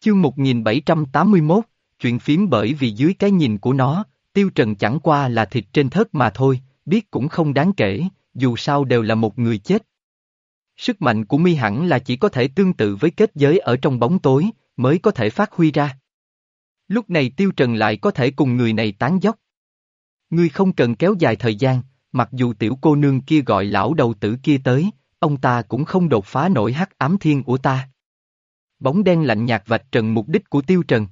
Chương 1781, chuyện phím bởi vì dưới cái nhìn của nó, Tiêu Trần chẳng qua là thịt trên thớt mà thôi, biết cũng không đáng kể, dù sao đều là một người chết. Sức mạnh của mi hẳn là chỉ có thể tương tự với kết giới ở trong bóng tối, mới có thể phát huy ra. Lúc này Tiêu Trần lại có thể cùng người này tán dốc. Ngươi không cần kéo dài thời gian, mặc dù tiểu cô nương kia gọi lão đầu tử kia tới, ông ta cũng không đột phá nổi hắc ám thiên của ta. Bóng đen lạnh nhạt vạch trần mục đích của Tiêu Trần.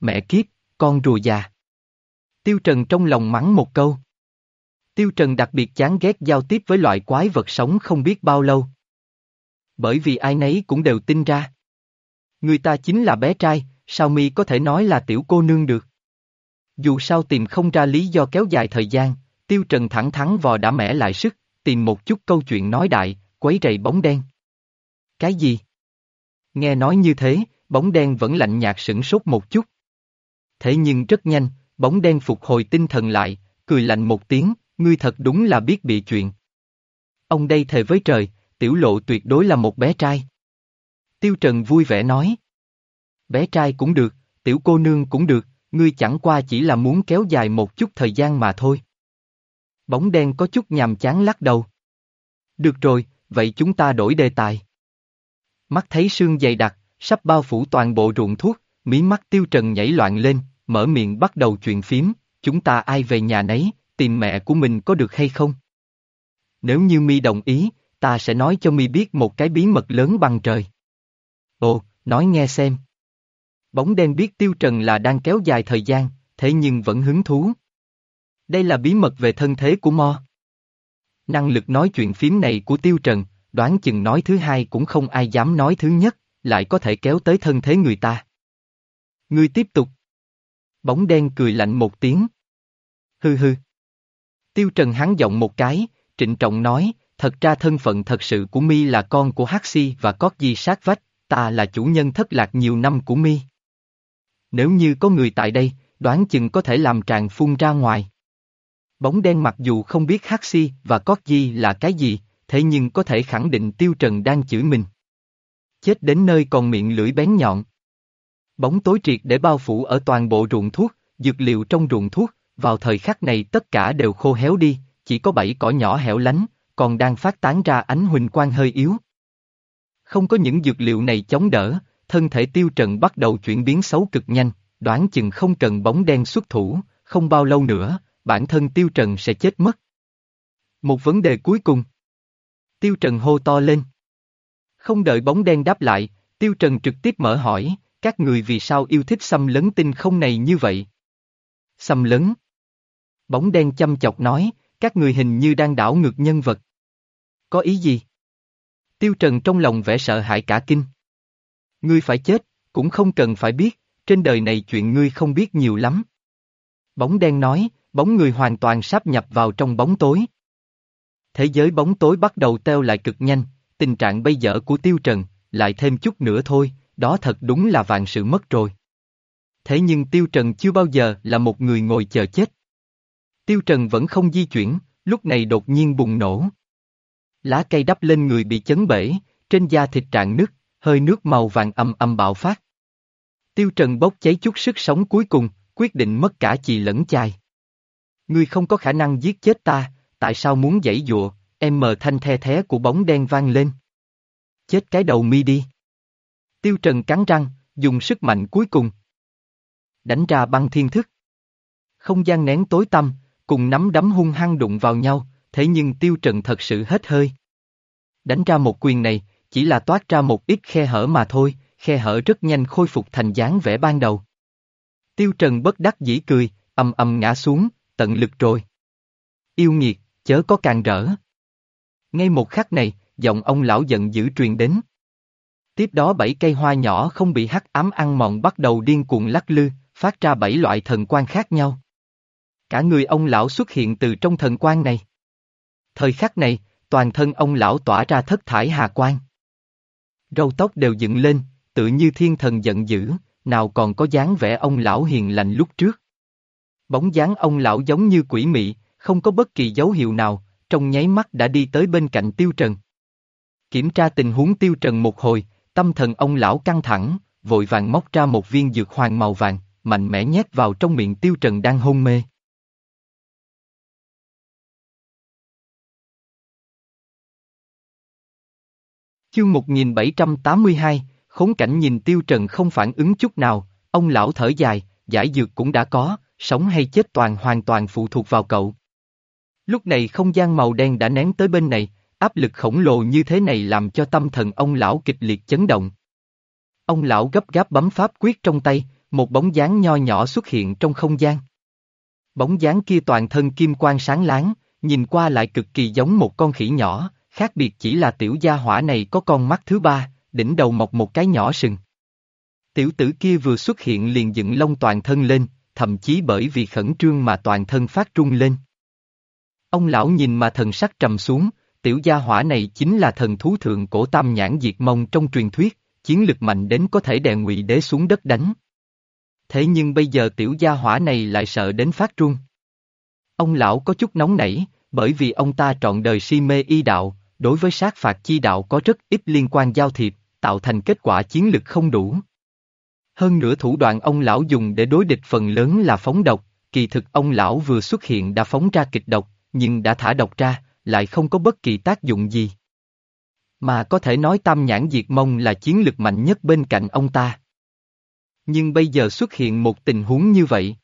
Mẹ kiếp, con rùa già. Tiêu Trần trong lòng mắng một câu. Tiêu Trần đặc biệt chán ghét giao tiếp với loại quái vật sống không biết bao lâu. Bởi vì ai nấy cũng đều tin ra. Người ta chính là bé trai, sao mi có thể nói là tiểu cô nương được. Dù sao tìm không ra lý do kéo dài thời gian, Tiêu Trần thẳng thắn vò đã mẻ lại sức, tìm một chút câu chuyện nói đại, quấy rầy bóng đen. Cái gì? Nghe nói như thế, bóng đen vẫn lạnh nhạt sửng sốt một chút. Thế nhưng rất nhanh, bóng đen phục hồi tinh thần lại, cười lạnh một tiếng, ngươi thật đúng là biết bị chuyện. Ông đây thề với trời, tiểu lộ tuyệt đối là một bé trai. Tiêu Trần vui vẻ nói. Bé trai cũng được, tiểu cô nương cũng được, ngươi chẳng qua chỉ là muốn kéo dài một chút thời gian mà thôi. Bóng đen có chút nhàm chán lắc đầu. Được rồi, vậy chúng ta đổi đề tài. Mắt thấy sương dày đặc, sắp bao phủ toàn bộ ruộng thuốc, mí mắt tiêu trần nhảy loạn lên, mở miệng bắt đầu chuyện phím, chúng ta ai về nhà nấy, tìm mẹ của mình có được hay không? Nếu như mi đồng ý, ta sẽ nói cho mi biết một cái bí mật lớn bằng trời. Ồ, nói nghe xem. Bóng đen biết tiêu trần là đang kéo dài thời gian, thế nhưng vẫn hứng thú. Đây là bí mật về thân thế của Mo. Năng lực nói chuyện phím này của tiêu trần, đoán chừng nói thứ hai cũng không ai dám nói thứ nhất, lại có thể kéo tới thân thế người ta. Ngươi tiếp tục. Bóng đen cười lạnh một tiếng. Hư hư. Tiêu Trần hắn giọng một cái, trịnh trọng nói, thật ra thân phận thật sự của mi là con của Hắc Si và Cót Di sát vách, ta là chủ nhân thất lạc nhiều năm của mi. Nếu như có người tại đây, đoán chừng có thể làm tràn phun ra ngoài. Bóng đen mặc dù không biết Hắc Si và Cót Di là cái gì, thế nhưng có thể khẳng định Tiêu Trần đang chửi mình. Chết đến nơi còn miệng lưỡi bén nhọn. Bóng tối triệt để bao phủ ở toàn bộ ruộng thuốc, dược liệu trong ruộng thuốc, vào thời khắc này tất cả đều khô héo đi, chỉ có bảy cỏ nhỏ hẻo lánh, còn đang phát tán ra ánh huỳnh quang hơi yếu. Không có những dược liệu này chống đỡ, thân thể tiêu trần bắt đầu chuyển biến xấu cực nhanh, đoán chừng không cần bóng đen xuất thủ, không bao lâu nữa, bản thân tiêu trần sẽ chết mất. Một vấn đề cuối cùng. Tiêu trần hô to lên. Không đợi bóng đen đáp lại, tiêu trần trực tiếp mở hỏi, các người vì sao yêu thích xâm lấn tinh không này như vậy? Xâm lấn. Bóng đen chăm chọc nói, các người hình như đang đảo ngược nhân vật. Có ý gì? Tiêu Trần trong lòng vẻ sợ hãi cả kinh. Ngươi phải chết, cũng không cần phải biết, trên đời này chuyện ngươi không biết nhiều lắm. Bóng đen nói, bóng người hoàn toàn sáp nhập vào trong bóng tối. Thế giới bóng tối bắt đầu teo lại cực nhanh, tình trạng bây giờ của Tiêu Trần, lại thêm chút nữa thôi, đó thật đúng là vạn sự mất rồi. Thế nhưng Tiêu Trần chưa bao giờ là một người ngồi chờ chết. Tiêu Trần vẫn không di chuyển, lúc này đột nhiên bùng nổ. Lá cây đắp lên người bị chấn bể, trên da thịt trạng nứt, hơi nước màu vàng âm âm bạo phát. Tiêu Trần bốc cháy chút sức sống cuối cùng, quyết định mất cả chị lẫn chài. Ngươi không có khả năng giết chết ta, tại sao muốn dãy dụa, em mờ thanh the thế của bóng đen vang lên. Chết cái đầu mi đi. Tiêu Trần cắn răng, dùng sức mạnh cuối cùng. Đánh ra băng thiên thức. Không gian nén tối tăm, cùng nắm đấm hung hăng đụng vào nhau, thế nhưng Tiêu Trần thật sự hết hơi. Đánh ra một quyền này, chỉ là toát ra một ít khe hở mà thôi, khe hở rất nhanh khôi phục thành dáng vẻ ban đầu. Tiêu Trần bất đắc dĩ cười, âm âm ngã xuống, tận lực rồi. Yêu nghiệt, chớ có càng rỡ. Ngay một khắc này, giọng ông lão giận dữ truyền đến. Tiếp đó bảy cây hoa nhỏ không bị hắc ám ăn mòn bắt đầu điên cuồng lắc lư, phát ra bảy loại thần quan khác nhau. Cả người ông lão xuất hiện từ trong thần quan này. Thời khắc này, toàn thân ông lão tỏa ra thất thải hà quang. Râu tóc đều dựng lên, tự như thiên thần giận dữ, nào còn có dáng vẻ ông lão hiền lành lúc trước. Bóng dáng ông lão giống như quỷ mị, không có bất kỳ dấu hiệu nào, trong nháy mắt đã đi tới bên cạnh Tiêu Trần. Kiểm tra tình huống Tiêu Trần một hồi, tâm thần ông lão căng thẳng, vội vàng móc ra một viên dược hoàng màu vàng, mạnh mẽ nhét vào trong miệng Tiêu Trần đang hôn mê. Chương 1782, khốn cảnh nhìn Tiêu Trần không phản ứng chút nào, ông lão thở dài, giải dược cũng đã có, sống hay chết toàn hoàn toàn phụ thuộc vào cậu. Lúc này không gian màu đen đã nén tới bên này, áp lực khổng lồ như thế này làm cho tâm thần ông lão kịch liệt chấn động. Ông lão gấp gáp bấm pháp quyết trong tay, một bóng dáng nho nhỏ xuất hiện trong không gian. Bóng dáng kia toàn thân kim quang sáng láng, nhìn qua lại cực kỳ giống một con khỉ nhỏ, khác biệt chỉ là tiểu gia hỏa này có con mắt thứ ba, đỉnh đầu mọc một cái nhỏ sừng. Tiểu tử kia vừa xuất hiện liền dựng lông toàn thân lên, thậm chí bởi vì khẩn trương mà toàn thân phát trung lên. Ông lão nhìn mà thần sắc trầm xuống, tiểu gia hỏa này chính là thần thú thượng cổ tam nhãn diệt mông trong truyền thuyết, chiến lực mạnh đến có thể đè ngụy đế xuống đất đánh. Thế nhưng bây giờ tiểu gia hỏa này lại sợ đến phát trung. Ông lão có chút nóng nảy, bởi vì ông ta trọn đời si mê y đạo, đối với sát phạt chi đạo có rất ít liên quan giao thiệp, tạo thành kết quả chiến lực không đủ. Hơn nữa thủ đoạn ông lão dùng để đối địch phần lớn là phóng độc, kỳ thực ông lão vừa xuất hiện đã phóng ra kịch độc, nhưng đã thả độc ra, lại không có bất kỳ tác dụng gì. Mà có thể nói tam nhãn diệt mông là chiến lực mạnh nhất bên cạnh ông ta. Nhưng bây giờ xuất hiện một tình huống như vậy.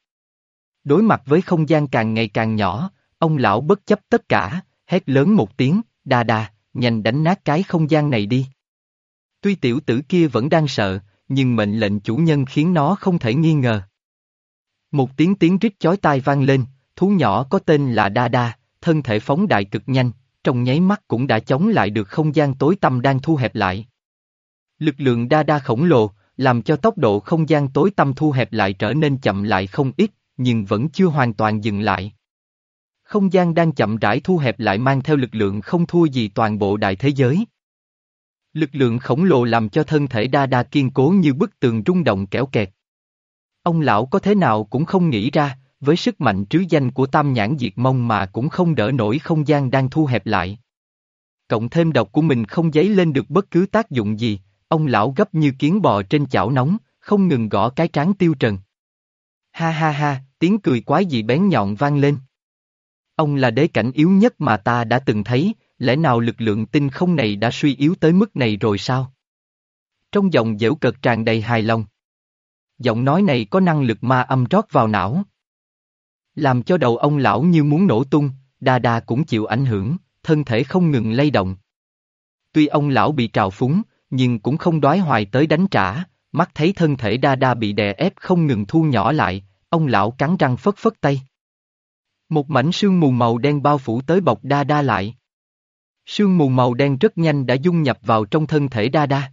Đối mặt với không gian càng ngày càng nhỏ, ông lão bất chấp tất cả, hét lớn một tiếng, đà đà, nhanh đánh nát cái không gian này đi. Tuy tiểu tử kia vẫn đang sợ, nhưng mệnh lệnh chủ nhân khiến nó không thể nghi ngờ. Một tiếng tiếng rít chói tai vang lên, thú nhỏ có tên là Đa Đa, thân thể phóng đại cực nhanh, trong nháy mắt cũng đã chống lại được không gian tối tăm đang thu hẹp lại. Lực lượng Đa Đa khổng lồ, làm cho tốc độ không gian tối tăm thu hẹp lại trở nên chậm lại không ít, nhưng vẫn chưa hoàn toàn dừng lại. Không gian đang chậm rãi thu hẹp lại mang theo lực lượng không thua gì toàn bộ đại thế giới. Lực lượng khổng lồ làm cho thân thể đa đa kiên cố như bức tường rung động kéo kẹt. Ông lão có thế nào cũng không nghĩ ra, với sức mạnh trứ danh của tam nhãn diệt mông mà cũng không đỡ nổi không gian đang thu hẹp lại. Cộng thêm độc của mình không giấy lên được bất cứ tác dụng gì, ông lão gấp như kiến bò trên chảo nóng, không ngừng gõ cái trán tiêu trần. Ha ha ha, tiếng cười quái dị bén nhọn vang lên. Ông là đế cảnh yếu nhất mà ta đã từng thấy, lẽ nào lực lượng tinh không này đã suy yếu tới mức này rồi sao? Trong giọng dễu cợt tràn đầy hài lòng. Giọng nói này có năng lực ma âm rót vào não. Làm cho đầu ông lão như muốn nổ tung, đa đa cũng chịu ảnh hưởng, thân thể không ngừng lay động. Tuy ông lão bị trào phúng, nhưng cũng không đoái hoài tới đánh trả, mắt thấy thân thể đa đa bị đè ép không ngừng thu nhỏ lại, ông lão cắn răng phất phất tay. Một mảnh sương mù màu đen bao phủ tới bọc đa đa lại. Sương mù màu đen rất nhanh đã dung nhập vào trong thân thể đa đa.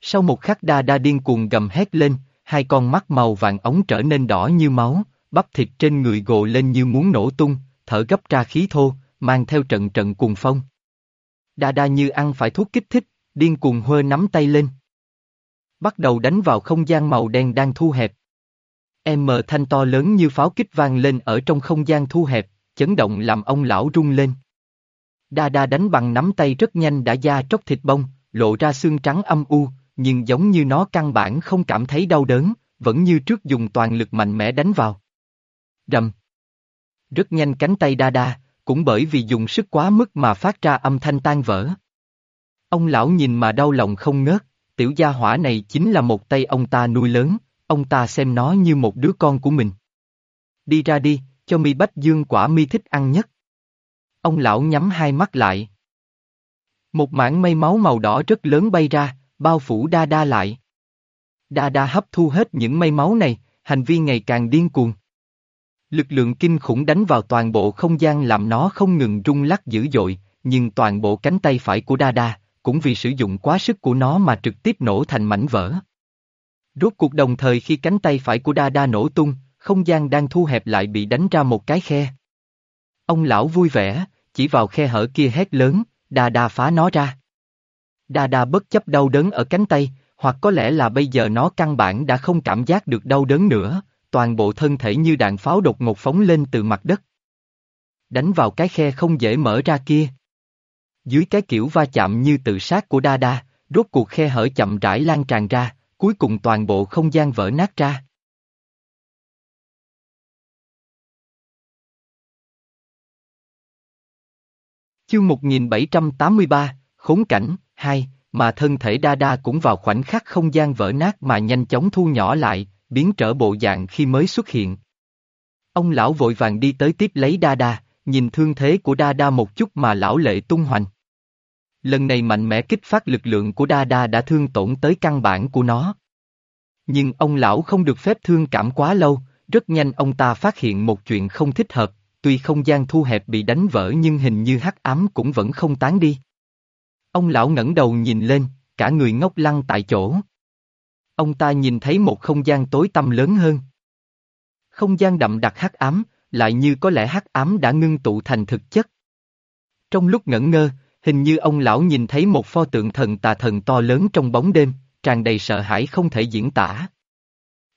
Sau một khắc đa đa điên cuồng gầm hét lên, hai con mắt màu vàng ống trở nên đỏ như máu, bắp thịt trên người gồ lên như muốn nổ tung, thở gấp ra khí thô, mang theo trận trận cuồng phong. Đa đa như ăn phải thuốc kích thích, điên cuồng hơ nắm tay lên. Bắt đầu đánh vào không gian màu đen đang thu hẹp. Em thanh to lớn như pháo kích vang lên ở trong không gian thu hẹp, chấn động làm ông lão rung lên. Đa đa đánh bằng nắm tay rất nhanh đã da tróc thịt bông, lộ ra xương trắng âm u, nhưng giống như nó căn bản không cảm thấy đau đớn, vẫn như trước dùng toàn lực mạnh mẽ đánh vào. Rầm. Rất nhanh cánh tay đa đa, cũng bởi vì dùng sức quá mức mà phát ra âm thanh tan vỡ. Ông lão nhìn mà đau lòng không ngớt, tiểu gia hỏa này chính là một tay ông ta nuôi lớn, ông ta xem nó như một đứa con của mình. Đi ra đi, cho mi bách dương quả mi thích ăn nhất. Ông lão nhắm hai mắt lại. Một mảng mây máu màu đỏ rất lớn bay ra, bao phủ đa đa lại. Đa đa hấp thu hết những mây máu này, hành vi ngày càng điên cuồng. Lực lượng kinh khủng đánh vào toàn bộ không gian làm nó không ngừng rung lắc dữ dội, nhưng toàn bộ cánh tay phải của Đa Đa, cũng vì sử dụng quá sức của nó mà trực tiếp nổ thành mảnh vỡ. Rốt cuộc đồng thời khi cánh tay phải của Đa Đa nổ tung, không gian đang thu hẹp lại bị đánh ra một cái khe. Ông lão vui vẻ, chỉ vào khe hở kia hét lớn, Đa Đa phá nó ra. Đa Đa bất chấp đau đớn ở cánh tay, hoặc có lẽ là bây giờ nó căn bản đã không cảm giác được đau đớn nữa, toàn bộ thân thể như đạn pháo đột ngột phóng lên từ mặt đất. Đánh vào cái khe không dễ mở ra kia. Dưới cái kiểu va chạm như tự sát của Đa Đa, rốt cuộc khe hở chậm rãi lan tràn ra, cuối cùng toàn bộ không gian vỡ nát ra. Chương 1783, Khốn cảnh, 2, mà thân thể đa đa cũng vào khoảnh khắc không gian vỡ nát mà nhanh chóng thu nhỏ lại, biến trở bộ dạng khi mới xuất hiện. Ông lão vội vàng đi tới tiếp lấy đa đa, nhìn thương thế của đa đa một chút mà lão lệ tung hoành. Lần này mạnh mẽ kích phát lực lượng của đa đa đã thương tổn tới căn bản của nó. Nhưng ông lão không được phép thương cảm quá lâu, rất nhanh ông ta phát hiện một chuyện không thích hợp, tuy không gian thu hẹp bị đánh vỡ nhưng hình như hắc ám cũng vẫn không tán đi. Ông lão ngẩng đầu nhìn lên, cả người ngốc lăng tại chỗ. Ông ta nhìn thấy một không gian tối tăm lớn hơn. Không gian đậm đặc hắc ám, lại như có lẽ hắc ám đã ngưng tụ thành thực chất. Trong lúc ngẩn ngơ, hình như ông lão nhìn thấy một pho tượng thần tà thần to lớn trong bóng đêm, tràn đầy sợ hãi không thể diễn tả.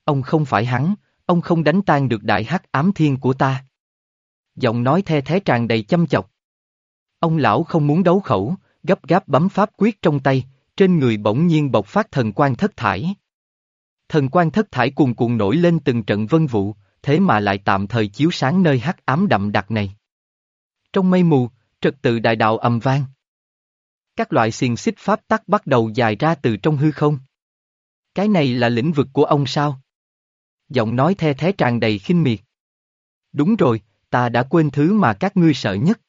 Ông không phải hắn, ông không đánh tan được đại hắc ám thiên của ta. Giọng nói the thế tràn đầy chăm chọc. Ông lão không muốn đấu khẩu, gấp gáp bấm pháp quyết trong tay, trên người bỗng nhiên bộc phát thần quan thất thải. Thần quan thất thải cuồn cuộn nổi lên từng trận vân vụ, thế mà lại tạm thời chiếu sáng nơi hắc ám đậm đặc này. Trong mây mù, trật tự đại đạo ầm vang. Các loại xiềng xích pháp tắc bắt đầu dài ra từ trong hư không. Cái này là lĩnh vực của ông sao? Giọng nói the thế tràn đầy khinh miệt. Đúng rồi, ta đã quên thứ mà các ngươi sợ nhất.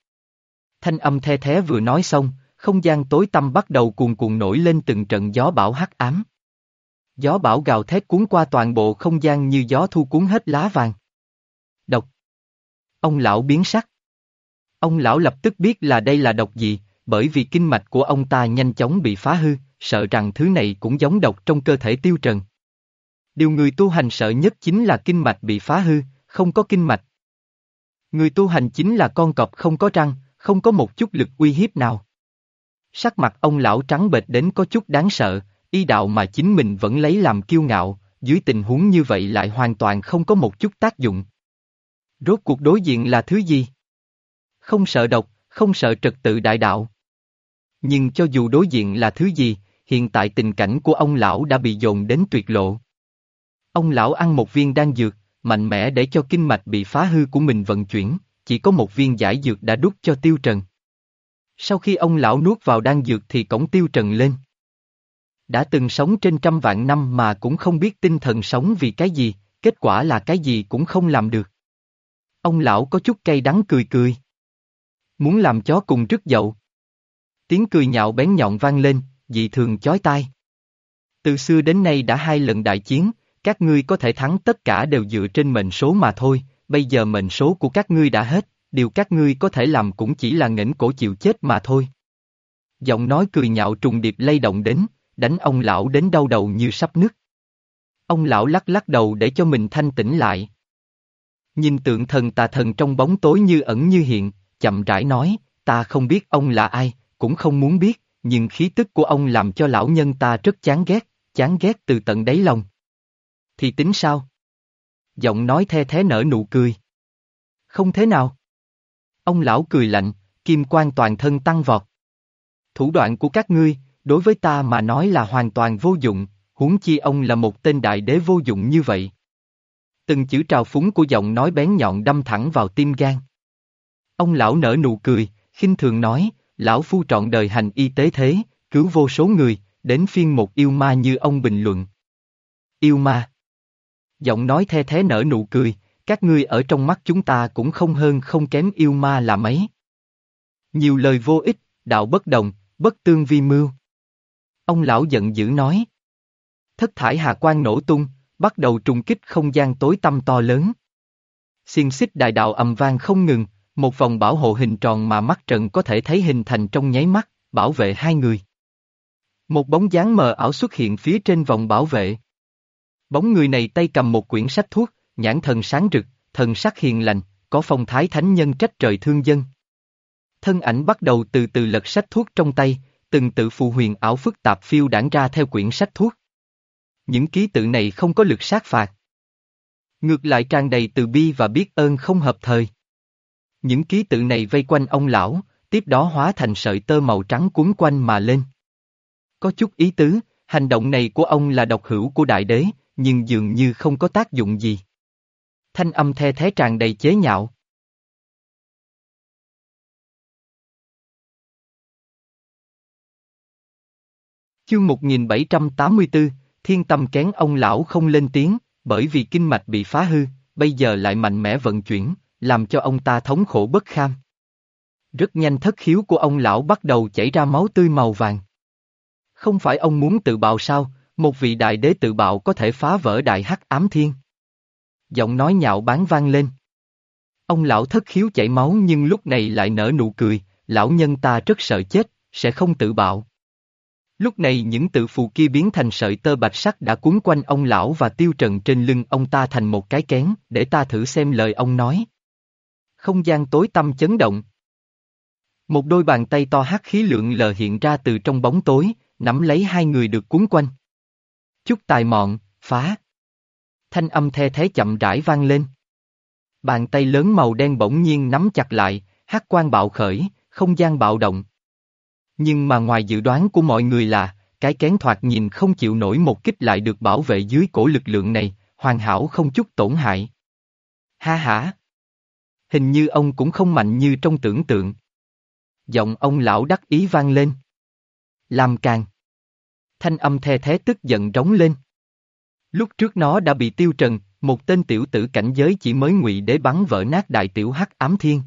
Thanh âm the thế vừa nói xong, không gian tối tăm bắt đầu cuồn cuộn nổi lên từng trận gió bão hắc ám. Gió bão gào thét cuốn qua toàn bộ không gian như gió thu cuốn hết lá vàng. Độc. Ông lão biến sắc. Ông lão lập tức biết là đây là độc gì, bởi vì kinh mạch của ông ta nhanh chóng bị phá hư, sợ rằng thứ này cũng giống độc trong cơ thể tiêu trần. Điều người tu hành sợ nhất chính là kinh mạch bị phá hư, không có kinh mạch. Người tu hành chính là con cọp không có răng, không có một chút lực uy hiếp nào. Sắc mặt ông lão trắng bệch đến có chút đáng sợ, y đạo mà chính mình vẫn lấy làm kiêu ngạo, dưới tình huống như vậy lại hoàn toàn không có một chút tác dụng. Rốt cuộc đối diện là thứ gì? Không sợ độc, không sợ trật tự đại đạo. Nhưng cho dù đối diện là thứ gì, hiện tại tình cảnh của ông lão đã bị dồn đến tuyệt lộ. Ông lão ăn một viên đan dược, mạnh mẽ để cho kinh mạch bị phá hư của mình vận chuyển, chỉ có một viên giải dược đã đút cho tiêu trần. Sau khi ông lão nuốt vào đan dược thì cổng tiêu trần lên. Đã từng sống trên trăm vạn năm mà cũng không biết tinh thần sống vì cái gì, kết quả là cái gì cũng không làm được. Ông lão có chút cay đắng cười cười. Muốn làm chó cùng rứt dậu. Tiếng cười nhạo bén nhọn vang lên, dị thường chói tai. Từ xưa đến nay đã hai lần đại chiến, các ngươi có thể thắng tất cả đều dựa trên mệnh số mà thôi, bây giờ mệnh số của các ngươi đã hết, điều các ngươi có thể làm cũng chỉ là nghển cổ chịu chết mà thôi. Giọng nói cười nhạo trùng điệp lay động đến, đánh ông lão đến đau đầu như sắp nứt. Ông lão lắc lắc đầu để cho mình thanh tĩnh lại. Nhìn tượng thần tà thần trong bóng tối như ẩn như hiện, chậm rãi nói, ta không biết ông là ai, cũng không muốn biết, nhưng khí tức của ông làm cho lão nhân ta rất chán ghét, chán ghét từ tận đáy lòng. Thì tính sao? Giọng nói the thế nở nụ cười. Không thế nào. Ông lão cười lạnh, kim quan toàn thân tăng vọt. Thủ đoạn của các ngươi, đối với ta mà nói là hoàn toàn vô dụng, huống chi ông là một tên đại đế vô dụng như vậy. Từng chữ trào phúng của giọng nói bén nhọn đâm thẳng vào tim gan. Ông lão nở nụ cười, khinh thường nói, lão phu trọn đời hành y tế thế, cứu vô số người, đến phiên một yêu ma như ông bình luận. Yêu ma. Giọng nói the thế nở nụ cười, các ngươi ở trong mắt chúng ta cũng không hơn không kém yêu ma là mấy. Nhiều lời vô ích, đạo bất đồng, bất tương vi mưu. Ông lão giận dữ nói. Thất thải hà quan nổ tung, bắt đầu trùng kích không gian tối tăm to lớn. Xiên xích đại đạo ầm vang không ngừng, một vòng bảo hộ hình tròn mà mắt trận có thể thấy hình thành trong nháy mắt, bảo vệ hai người. Một bóng dáng mờ ảo xuất hiện phía trên vòng bảo vệ. Bóng người này tay cầm một quyển sách thuốc, nhãn thần sáng rực, thần sắc hiền lành, có phong thái thánh nhân trách trời thương dân. Thân ảnh bắt đầu từ từ lật sách thuốc trong tay, từng tự phù huyền ảo phức tạp phiêu đảng ra theo quyển sách thuốc. Những ký tự này không có lực sát phạt. Ngược lại tràn đầy từ bi và biết ơn không hợp thời. Những ký tự này vây quanh ông lão, tiếp đó hóa thành sợi tơ màu trắng cuốn quanh mà lên. Có chút ý tứ, Hành động này của ông là độc hữu của đại đế, nhưng dường như không có tác dụng gì. Thanh âm the thế tràn đầy chế nhạo. Chương 1784, thiên tâm kén ông lão không lên tiếng, bởi vì kinh mạch bị phá hư, bây giờ lại mạnh mẽ vận chuyển, làm cho ông ta thống khổ bất kham. Rất nhanh thất khiếu của ông lão bắt đầu chảy ra máu tươi màu vàng. Không phải ông muốn tự bạo sao, một vị đại đế tự bạo có thể phá vỡ đại hắc ám thiên. Giọng nói nhạo bán vang lên. Ông lão thất khiếu chảy máu nhưng lúc này lại nở nụ cười, lão nhân ta rất sợ chết, sẽ không tự bạo. Lúc này những tự phù kia biến thành sợi tơ bạch sắc đã cuốn quanh ông lão và tiêu trần trên lưng ông ta thành một cái kén, để ta thử xem lời ông nói. Không gian tối tăm chấn động. Một đôi bàn tay to hát khí lượng lờ hiện ra từ trong bóng tối, nắm lấy hai người được cuốn quanh. Chút tài mọn, phá. Thanh âm the thế chậm rãi vang lên. Bàn tay lớn màu đen bỗng nhiên nắm chặt lại, hát quang bạo khởi, không gian bạo động. Nhưng mà ngoài dự đoán của mọi người là, cái kén thoạt nhìn không chịu nổi một kích lại được bảo vệ dưới cổ lực lượng này, hoàn hảo không chút tổn hại. Ha ha! Hình như ông cũng không mạnh như trong tưởng tượng. Giọng ông lão đắc ý vang lên. Làm càng. Thanh âm the thế tức giận rống lên. Lúc trước nó đã bị tiêu trần, một tên tiểu tử cảnh giới chỉ mới ngụy đế bắn vỡ nát đại tiểu hắc ám thiên.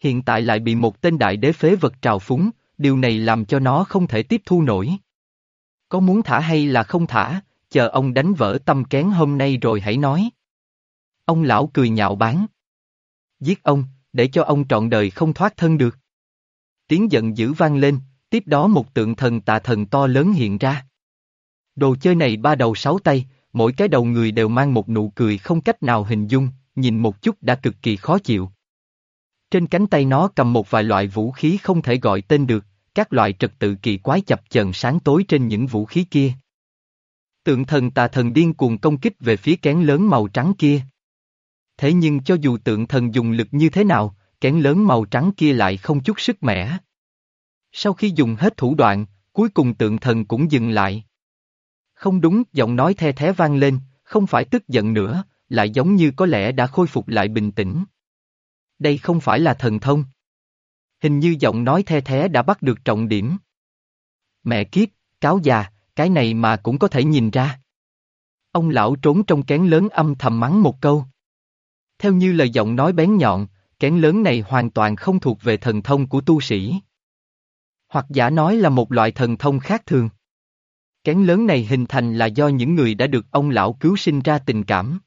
Hiện tại lại bị một tên đại đế phế vật trào phúng, điều này làm cho nó không thể tiếp thu nổi. Có muốn thả hay là không thả, chờ ông đánh vỡ tâm kén hôm nay rồi hãy nói. Ông lão cười nhạo bán. Giết ông, để cho ông trọn đời không thoát thân được. Tiếng giận dữ vang lên, tiếp đó một tượng thần tà thần to lớn hiện ra. Đồ chơi này ba đầu sáu tay, mỗi cái đầu người đều mang một nụ cười không cách nào hình dung, nhìn một chút đã cực kỳ khó chịu. Trên cánh tay nó cầm một vài loại vũ khí không thể gọi tên được, các loại trật tự kỳ quái chập chờn sáng tối trên những vũ khí kia. Tượng thần tà thần điên cuồng công kích về phía kén lớn màu trắng kia. Thế nhưng cho dù tượng thần dùng lực như thế nào, kén lớn màu trắng kia lại không chút sức mẻ. Sau khi dùng hết thủ đoạn, cuối cùng tượng thần cũng dừng lại. Không đúng, giọng nói the thế vang lên, không phải tức giận nữa, lại giống như có lẽ đã khôi phục lại bình tĩnh. Đây không phải là thần thông. Hình như giọng nói the thế đã bắt được trọng điểm. Mẹ kiếp, cáo già, cái này mà cũng có thể nhìn ra. Ông lão trốn trong kén lớn âm thầm mắng một câu. Theo như lời giọng nói bén nhọn, kén lớn này hoàn toàn không thuộc về thần thông của tu sĩ. Hoặc giả nói là một loại thần thông khác thường. Kén lớn này hình thành là do những người đã được ông lão cứu sinh ra tình cảm.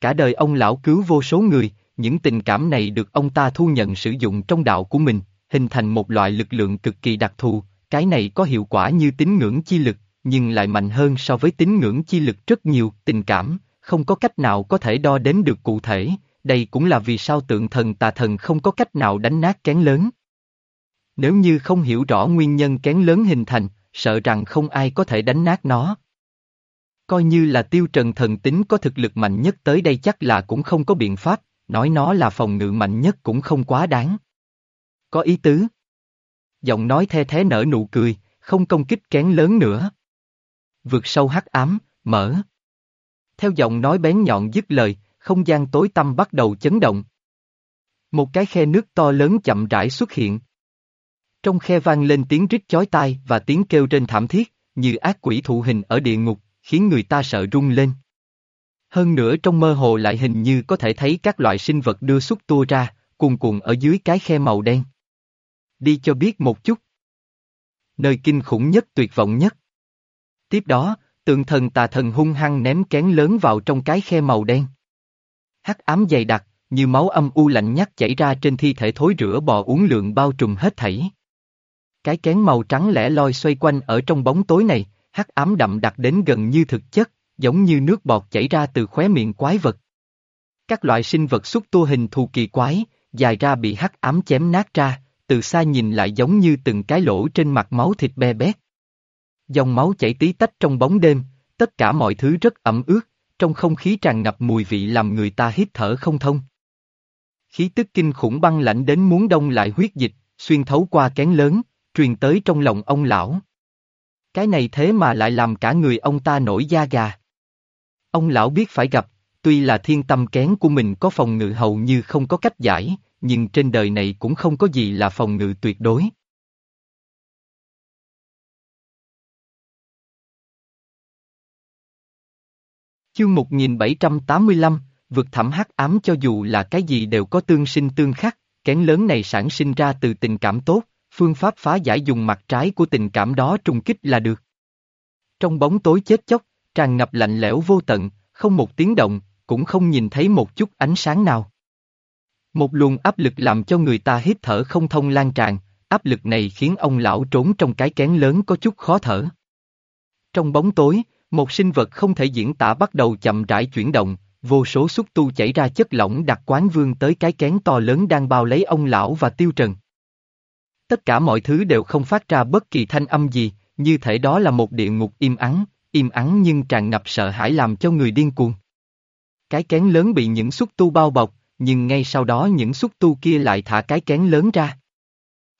Cả đời ông lão cứu vô số người, những tình cảm này được ông ta thu nhận sử dụng trong đạo của mình, hình thành một loại lực lượng cực kỳ đặc thù, cái này có hiệu quả như tín ngưỡng chi lực, nhưng lại mạnh hơn so với tín ngưỡng chi lực rất nhiều, tình cảm, không có cách nào có thể đo đến được cụ thể, đây cũng là vì sao tượng thần tà thần không có cách nào đánh nát kén lớn. Nếu như không hiểu rõ nguyên nhân kén lớn hình thành, sợ rằng không ai có thể đánh nát nó. Coi như là tiêu trần thần tính có thực lực mạnh nhất tới đây chắc là cũng không có biện pháp, nói nó là phòng ngự mạnh nhất cũng không quá đáng. Có ý tứ. Giọng nói the thế nở nụ cười, không công kích kén lớn nữa. Vượt sâu hắc ám, mở. Theo giọng nói bén nhọn dứt lời, không gian tối tăm bắt đầu chấn động. Một cái khe nước to lớn chậm rãi xuất hiện. Trong khe vang lên tiếng rít chói tai và tiếng kêu trên thảm thiết, như ác quỷ thụ hình ở địa ngục, khiến người ta sợ run lên. Hơn nữa trong mơ hồ lại hình như có thể thấy các loại sinh vật đưa xúc tua ra, cuồn cuộn ở dưới cái khe màu đen. Đi cho biết một chút. Nơi kinh khủng nhất tuyệt vọng nhất. Tiếp đó, tượng thần tà thần hung hăng ném kén lớn vào trong cái khe màu đen. Hắc ám dày đặc, như máu âm u lạnh nhắc chảy ra trên thi thể thối rửa bò uống lượng bao trùm hết thảy. Cái kén màu trắng lẻ loi xoay quanh ở trong bóng tối này, hắc ám đậm đặc đến gần như thực chất, giống như nước bọt chảy ra từ khóe miệng quái vật. Các loại sinh vật xúc tua hình thù kỳ quái, dài ra bị hắc ám chém nát ra, từ xa nhìn lại giống như từng cái lỗ trên mặt máu thịt be bét. Dòng máu chảy tí tách trong bóng đêm, tất cả mọi thứ rất ẩm ướt, trong không khí tràn ngập mùi vị làm người ta hít thở không thông. Khí tức kinh khủng băng lạnh đến muốn đông lại huyết dịch, xuyên thấu qua kén lớn, truyền tới trong lòng ông lão. Cái này thế mà lại làm cả người ông ta nổi da gà. Ông lão biết phải gặp, tuy là thiên tâm kén của mình có phòng ngự hầu như không có cách giải, nhưng trên đời này cũng không có gì là phòng ngự tuyệt đối. Chương 1785, vực thẳm hắc ám cho dù là cái gì đều có tương sinh tương khắc, kén lớn này sản sinh ra từ tình cảm tốt, phương pháp phá giải dùng mặt trái của tình cảm đó trùng kích là được. Trong bóng tối chết chóc, tràn ngập lạnh lẽo vô tận, không một tiếng động, cũng không nhìn thấy một chút ánh sáng nào. Một luồng áp lực làm cho người ta hít thở không thông lan tràn, áp lực này khiến ông lão trốn trong cái kén lớn có chút khó thở. Trong bóng tối, một sinh vật không thể diễn tả bắt đầu chậm rãi chuyển động, vô số xúc tu chảy ra chất lỏng đặc quán vương tới cái kén to lớn đang bao lấy ông lão và tiêu trần. Tất cả mọi thứ đều không phát ra bất kỳ thanh âm gì, như thể đó là một địa ngục im ắng, im ắng nhưng tràn ngập sợ hãi làm cho người điên cuồng. Cái kén lớn bị những xúc tu bao bọc, nhưng ngay sau đó những xúc tu kia lại thả cái kén lớn ra.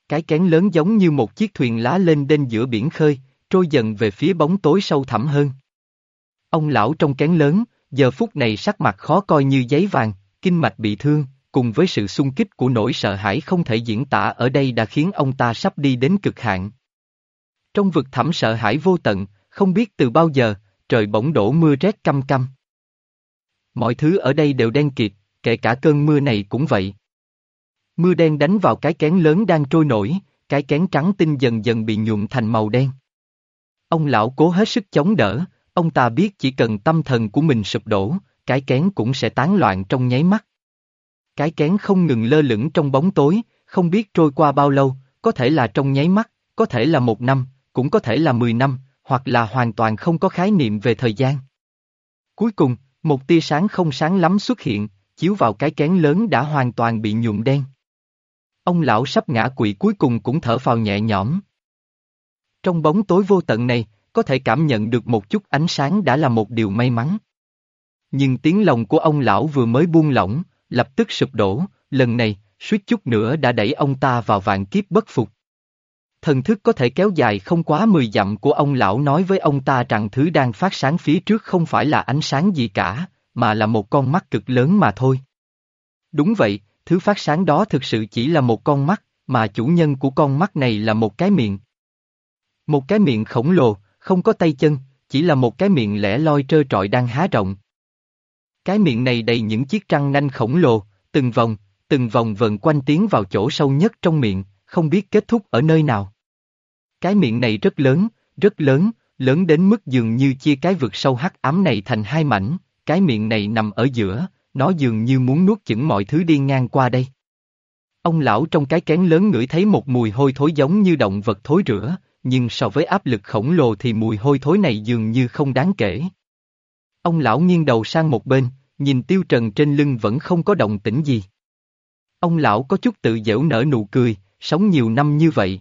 Cái kén lớn giống như một chiếc thuyền lá lên đên giữa biển khơi, trôi dần về phía bóng tối sâu thẳm hơn. Ông lão trong kén lớn, giờ phút này sắc mặt khó coi như giấy vàng, kinh mạch bị thương, cùng với sự xung kích của nỗi sợ hãi không thể diễn tả ở đây đã khiến ông ta sắp đi đến cực hạn. Trong vực thẳm sợ hãi vô tận, không biết từ bao giờ, trời bỗng đổ mưa rét căm căm. Mọi thứ ở đây đều đen kịt, kể cả cơn mưa này cũng vậy. Mưa đen đánh vào cái kén lớn đang trôi nổi, cái kén trắng tinh dần dần bị nhuộm thành màu đen. Ông lão cố hết sức chống đỡ, ông ta biết chỉ cần tâm thần của mình sụp đổ, cái kén cũng sẽ tán loạn trong nháy mắt. Cái kén không ngừng lơ lửng trong bóng tối, không biết trôi qua bao lâu, có thể là trong nháy mắt, có thể là một năm, cũng có thể là mười năm, hoặc là hoàn toàn không có khái niệm về thời gian. Cuối cùng, một tia sáng không sáng lắm xuất hiện, chiếu vào cái kén lớn đã hoàn toàn bị nhuộm đen. Ông lão sắp ngã quỵ cuối cùng cũng thở phào nhẹ nhõm. Trong bóng tối vô tận này, có thể cảm nhận được một chút ánh sáng đã là một điều may mắn. Nhưng tiếng lòng của ông lão vừa mới buông lỏng, lập tức sụp đổ, lần này, suýt chút nữa đã đẩy ông ta vào vạn kiếp bất phục. Thần thức có thể kéo dài không quá 10 dặm của ông lão nói với ông ta rằng thứ đang phát sáng phía trước không phải là ánh sáng gì cả, mà là một con mắt cực lớn mà thôi. Đúng vậy, thứ phát sáng đó thực sự chỉ là một con mắt, mà chủ nhân của con mắt này là một cái miệng. Một cái miệng khổng lồ, không có tay chân, chỉ là một cái miệng lẻ loi trơ trọi đang há rộng. Cái miệng này đầy những chiếc răng nanh khổng lồ, từng vòng, từng vòng vần quanh tiến vào chỗ sâu nhất trong miệng, không biết kết thúc ở nơi nào. Cái miệng này rất lớn, rất lớn, lớn đến mức dường như chia cái vực sâu hắc ám này thành hai mảnh, cái miệng này nằm ở giữa, nó dường như muốn nuốt chửng mọi thứ đi ngang qua đây. Ông lão trong cái kén lớn ngửi thấy một mùi hôi thối giống như động vật thối rửa, nhưng so với áp lực khổng lồ thì mùi hôi thối này dường như không đáng kể. Ông lão nghiêng đầu sang một bên, nhìn tiêu trần trên lưng vẫn không có động tĩnh gì. Ông lão có chút tự dễu nở nụ cười, sống nhiều năm như vậy.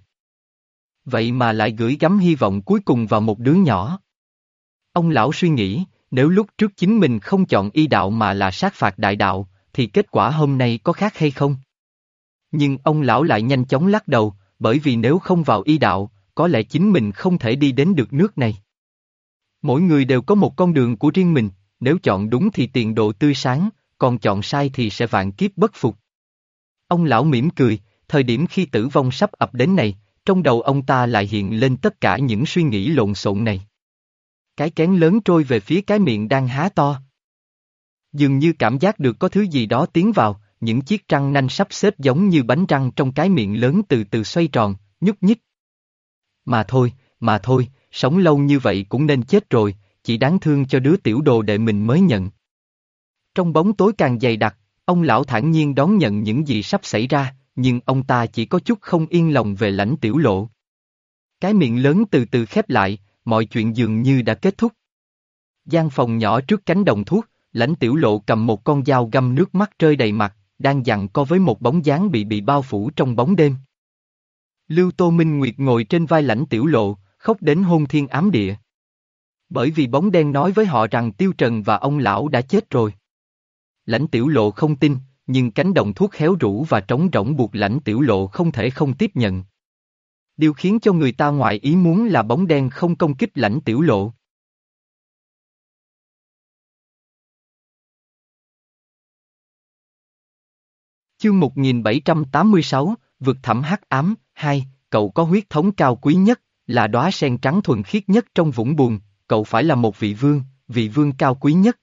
Vậy mà lại gửi gắm hy vọng cuối cùng vào một đứa nhỏ. Ông lão suy nghĩ, nếu lúc trước chính mình không chọn y đạo mà là sát phạt đại đạo, thì kết quả hôm nay có khác hay không? Nhưng ông lão lại nhanh chóng lắc đầu, bởi vì nếu không vào y đạo, có lẽ chính mình không thể đi đến được nước này. Mỗi người đều có một con đường của riêng mình, nếu chọn đúng thì tiền độ tươi sáng, còn chọn sai thì sẽ vạn kiếp bất phục. Ông lão mỉm cười, thời điểm khi tử vong sắp ập đến này, trong đầu ông ta lại hiện lên tất cả những suy nghĩ lộn xộn này. Cái kén lớn trôi về phía cái miệng đang há to. Dường như cảm giác được có thứ gì đó tiến vào, những chiếc răng nanh sắp xếp giống như bánh răng trong cái miệng lớn từ từ xoay tròn, nhúc nhích. Mà thôi, mà thôi, sống lâu như vậy cũng nên chết rồi, chỉ đáng thương cho đứa tiểu đồ đệ mình mới nhận. Trong bóng tối càng dày đặc, ông lão thản nhiên đón nhận những gì sắp xảy ra, nhưng ông ta chỉ có chút không yên lòng về lãnh tiểu lộ. Cái miệng lớn từ từ khép lại, mọi chuyện dường như đã kết thúc. gian phòng nhỏ trước cánh đồng thuốc, lãnh tiểu lộ cầm một con dao găm nước mắt rơi đầy mặt, đang dặn co với một bóng dáng bị bị bao phủ trong bóng đêm. Lưu Tô Minh Nguyệt ngồi trên vai lãnh tiểu lộ, khóc đến hôn thiên ám địa. Bởi vì bóng đen nói với họ rằng Tiêu Trần và ông lão đã chết rồi. Lãnh tiểu lộ không tin, nhưng cánh đồng thuốc khéo rũ và trống rỗng buộc lãnh tiểu lộ không thể không tiếp nhận. Điều khiến cho người ta ngoại ý muốn là bóng đen không công kích lãnh tiểu lộ. Chương 1786, vực thẳm hắc ám, 2, cậu có huyết thống cao quý nhất, là đóa sen trắng thuần khiết nhất trong vũng buồn, cậu phải là một vị vương, vị vương cao quý nhất.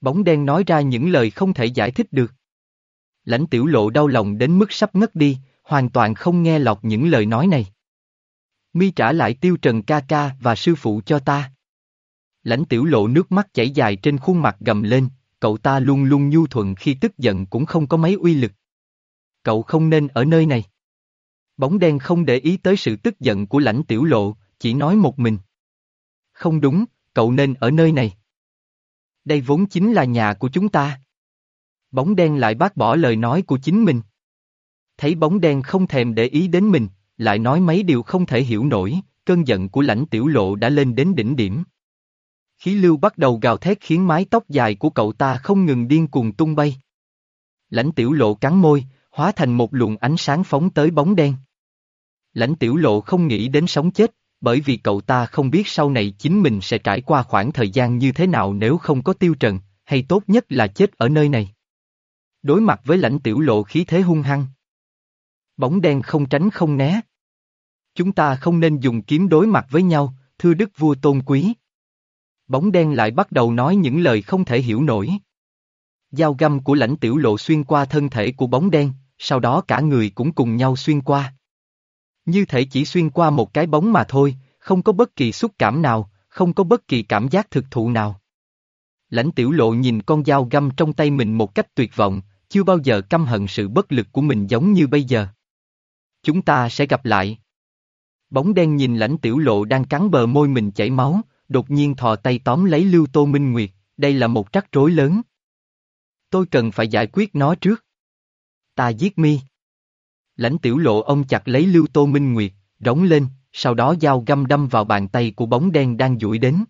Bóng đen nói ra những lời không thể giải thích được. Lãnh tiểu lộ đau lòng đến mức sắp ngất đi, hoàn toàn không nghe lọt những lời nói này. Mi trả lại tiêu trần ca ca và sư phụ cho ta. Lãnh tiểu lộ nước mắt chảy dài trên khuôn mặt gầm lên, cậu ta luôn luôn nhu thuận khi tức giận cũng không có mấy uy lực. Cậu không nên ở nơi này. Bóng đen không để ý tới sự tức giận của lãnh tiểu lộ, chỉ nói một mình. Không đúng, cậu nên ở nơi này. Đây vốn chính là nhà của chúng ta. Bóng đen lại bác bỏ lời nói của chính mình. Thấy bóng đen không thèm để ý đến mình, lại nói mấy điều không thể hiểu nổi, cơn giận của lãnh tiểu lộ đã lên đến đỉnh điểm. Khí lưu bắt đầu gào thét khiến mái tóc dài của cậu ta không ngừng điên cuồng tung bay. Lãnh tiểu lộ cắn môi, hóa thành một luồng ánh sáng phóng tới bóng đen. Lãnh tiểu lộ không nghĩ đến sống chết, bởi vì cậu ta không biết sau này chính mình sẽ trải qua khoảng thời gian như thế nào nếu không có tiêu trần, hay tốt nhất là chết ở nơi này. Đối mặt với lãnh tiểu lộ khí thế hung hăng. Bóng đen không tránh không né. Chúng ta không nên dùng kiếm đối mặt với nhau, thưa đức vua tôn quý. Bóng đen lại bắt đầu nói những lời không thể hiểu nổi. Dao găm của lãnh tiểu lộ xuyên qua thân thể của bóng đen, sau đó cả người cũng cùng nhau xuyên qua. Như thể chỉ xuyên qua một cái bóng mà thôi, không có bất kỳ xúc cảm nào, không có bất kỳ cảm giác thực thụ nào. Lãnh tiểu lộ nhìn con dao găm trong tay mình một cách tuyệt vọng, chưa bao giờ căm hận sự bất lực của mình giống như bây giờ. Chúng ta sẽ gặp lại. Bóng đen nhìn lãnh tiểu lộ đang cắn bờ môi mình chảy máu, đột nhiên thò tay tóm lấy Lưu Tô Minh Nguyệt, đây là một trắc rối lớn. Tôi cần phải giải quyết nó trước. Ta giết mi. Lãnh tiểu lộ ông chặt lấy Lưu Tô Minh Nguyệt, rống lên, sau đó dao găm đâm vào bàn tay của bóng đen đang duỗi đến.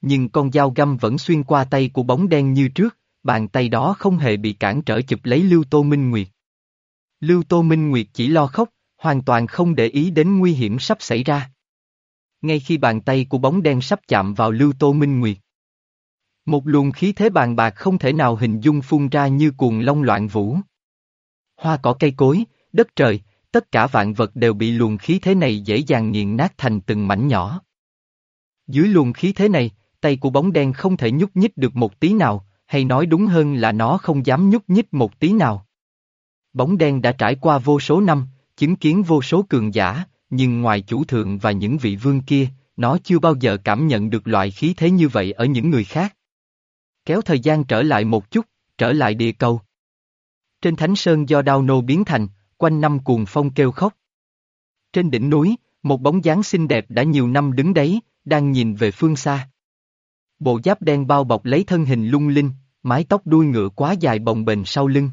Nhưng con dao găm vẫn xuyên qua tay của bóng đen như trước, bàn tay đó không hề bị cản trở chụp lấy Lưu Tô Minh Nguyệt. Lưu Tô Minh Nguyệt chỉ lo khóc, hoàn toàn không để ý đến nguy hiểm sắp xảy ra. Ngay khi bàn tay của bóng đen sắp chạm vào Lưu Tô Minh Nguyệt. Một luồng khí thế bàn bạc không thể nào hình dung phun ra như cuồng long loạn vũ. Hoa cỏ cây cối, đất trời, tất cả vạn vật đều bị luồng khí thế này dễ dàng nghiền nát thành từng mảnh nhỏ. Dưới luồng khí thế này, tay của bóng đen không thể nhúc nhích được một tí nào, hay nói đúng hơn là nó không dám nhúc nhích một tí nào. Bóng đen đã trải qua vô số năm, chứng kiến vô số cường giả, nhưng ngoài chủ thượng và những vị vương kia, nó chưa bao giờ cảm nhận được loại khí thế như vậy ở những người khác. Kéo thời gian trở lại một chút, trở lại địa cầu. Trên thánh sơn do đao nô biến thành, quanh năm cuồng phong kêu khóc. Trên đỉnh núi, một bóng dáng xinh đẹp đã nhiều năm đứng đấy, đang nhìn về phương xa. Bộ giáp đen bao bọc lấy thân hình lung linh, mái tóc đuôi ngựa quá dài bồng bềnh sau lưng.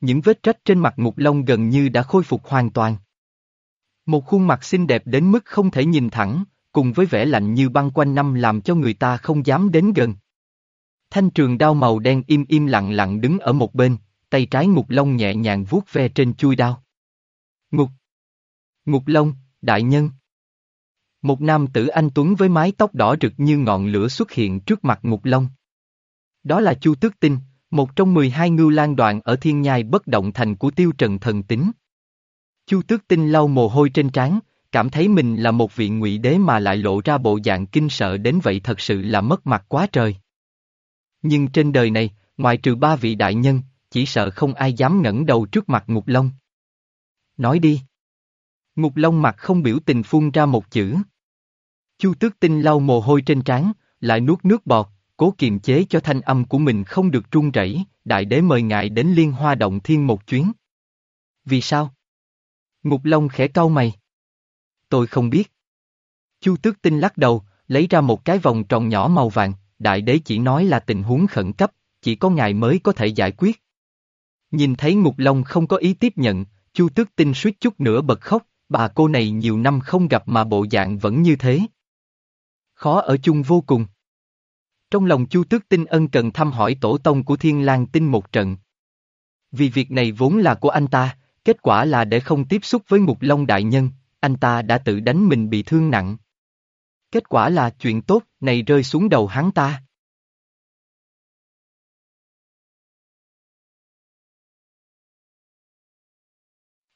Những vết rách trên mặt Ngục Long gần như đã khôi phục hoàn toàn. Một khuôn mặt xinh đẹp đến mức không thể nhìn thẳng, cùng với vẻ lạnh như băng quanh năm làm cho người ta không dám đến gần. Thanh trường đao màu đen im im lặng lặng đứng ở một bên, tay trái Ngục Long nhẹ nhàng vuốt ve trên chui đao. Ngục Ngục Long, đại nhân một nam tử anh Tuấn với mái tóc đỏ rực như ngọn lửa xuất hiện trước mặt Ngục Long. Đó là Chu Tước Tinh, một trong 12 ngưu lan đoạn ở thiên nhai bất động thành của tiêu trần thần tính. Chu Tước Tinh lau mồ hôi trên trán, cảm thấy mình là một vị ngụy đế mà lại lộ ra bộ dạng kinh sợ đến vậy thật sự là mất mặt quá trời. Nhưng trên đời này, ngoại trừ ba vị đại nhân, chỉ sợ không ai dám ngẩng đầu trước mặt Ngục Long. Nói đi. Ngục Long mặt không biểu tình phun ra một chữ. Chu Tước Tinh lau mồ hôi trên trán, lại nuốt nước bọt, cố kiềm chế cho thanh âm của mình không được run rẩy. đại đế mời ngài đến liên hoa động thiên một chuyến. Vì sao? Ngục Long khẽ cau mày. Tôi không biết. Chu Tước Tinh lắc đầu, lấy ra một cái vòng tròn nhỏ màu vàng, đại đế chỉ nói là tình huống khẩn cấp, chỉ có ngài mới có thể giải quyết. Nhìn thấy Ngục Long không có ý tiếp nhận, Chu Tước Tinh suýt chút nữa bật khóc, bà cô này nhiều năm không gặp mà bộ dạng vẫn như thế. Khó ở chung vô cùng. Trong lòng Chu Tước Tinh ân cần thăm hỏi tổ tông của Thiên lang Tinh một trận. Vì việc này vốn là của anh ta, Kết quả là để không tiếp xúc với Ngục Long Đại Nhân, anh ta đã tự đánh mình bị thương nặng. Kết quả là chuyện tốt này rơi xuống đầu hắn ta.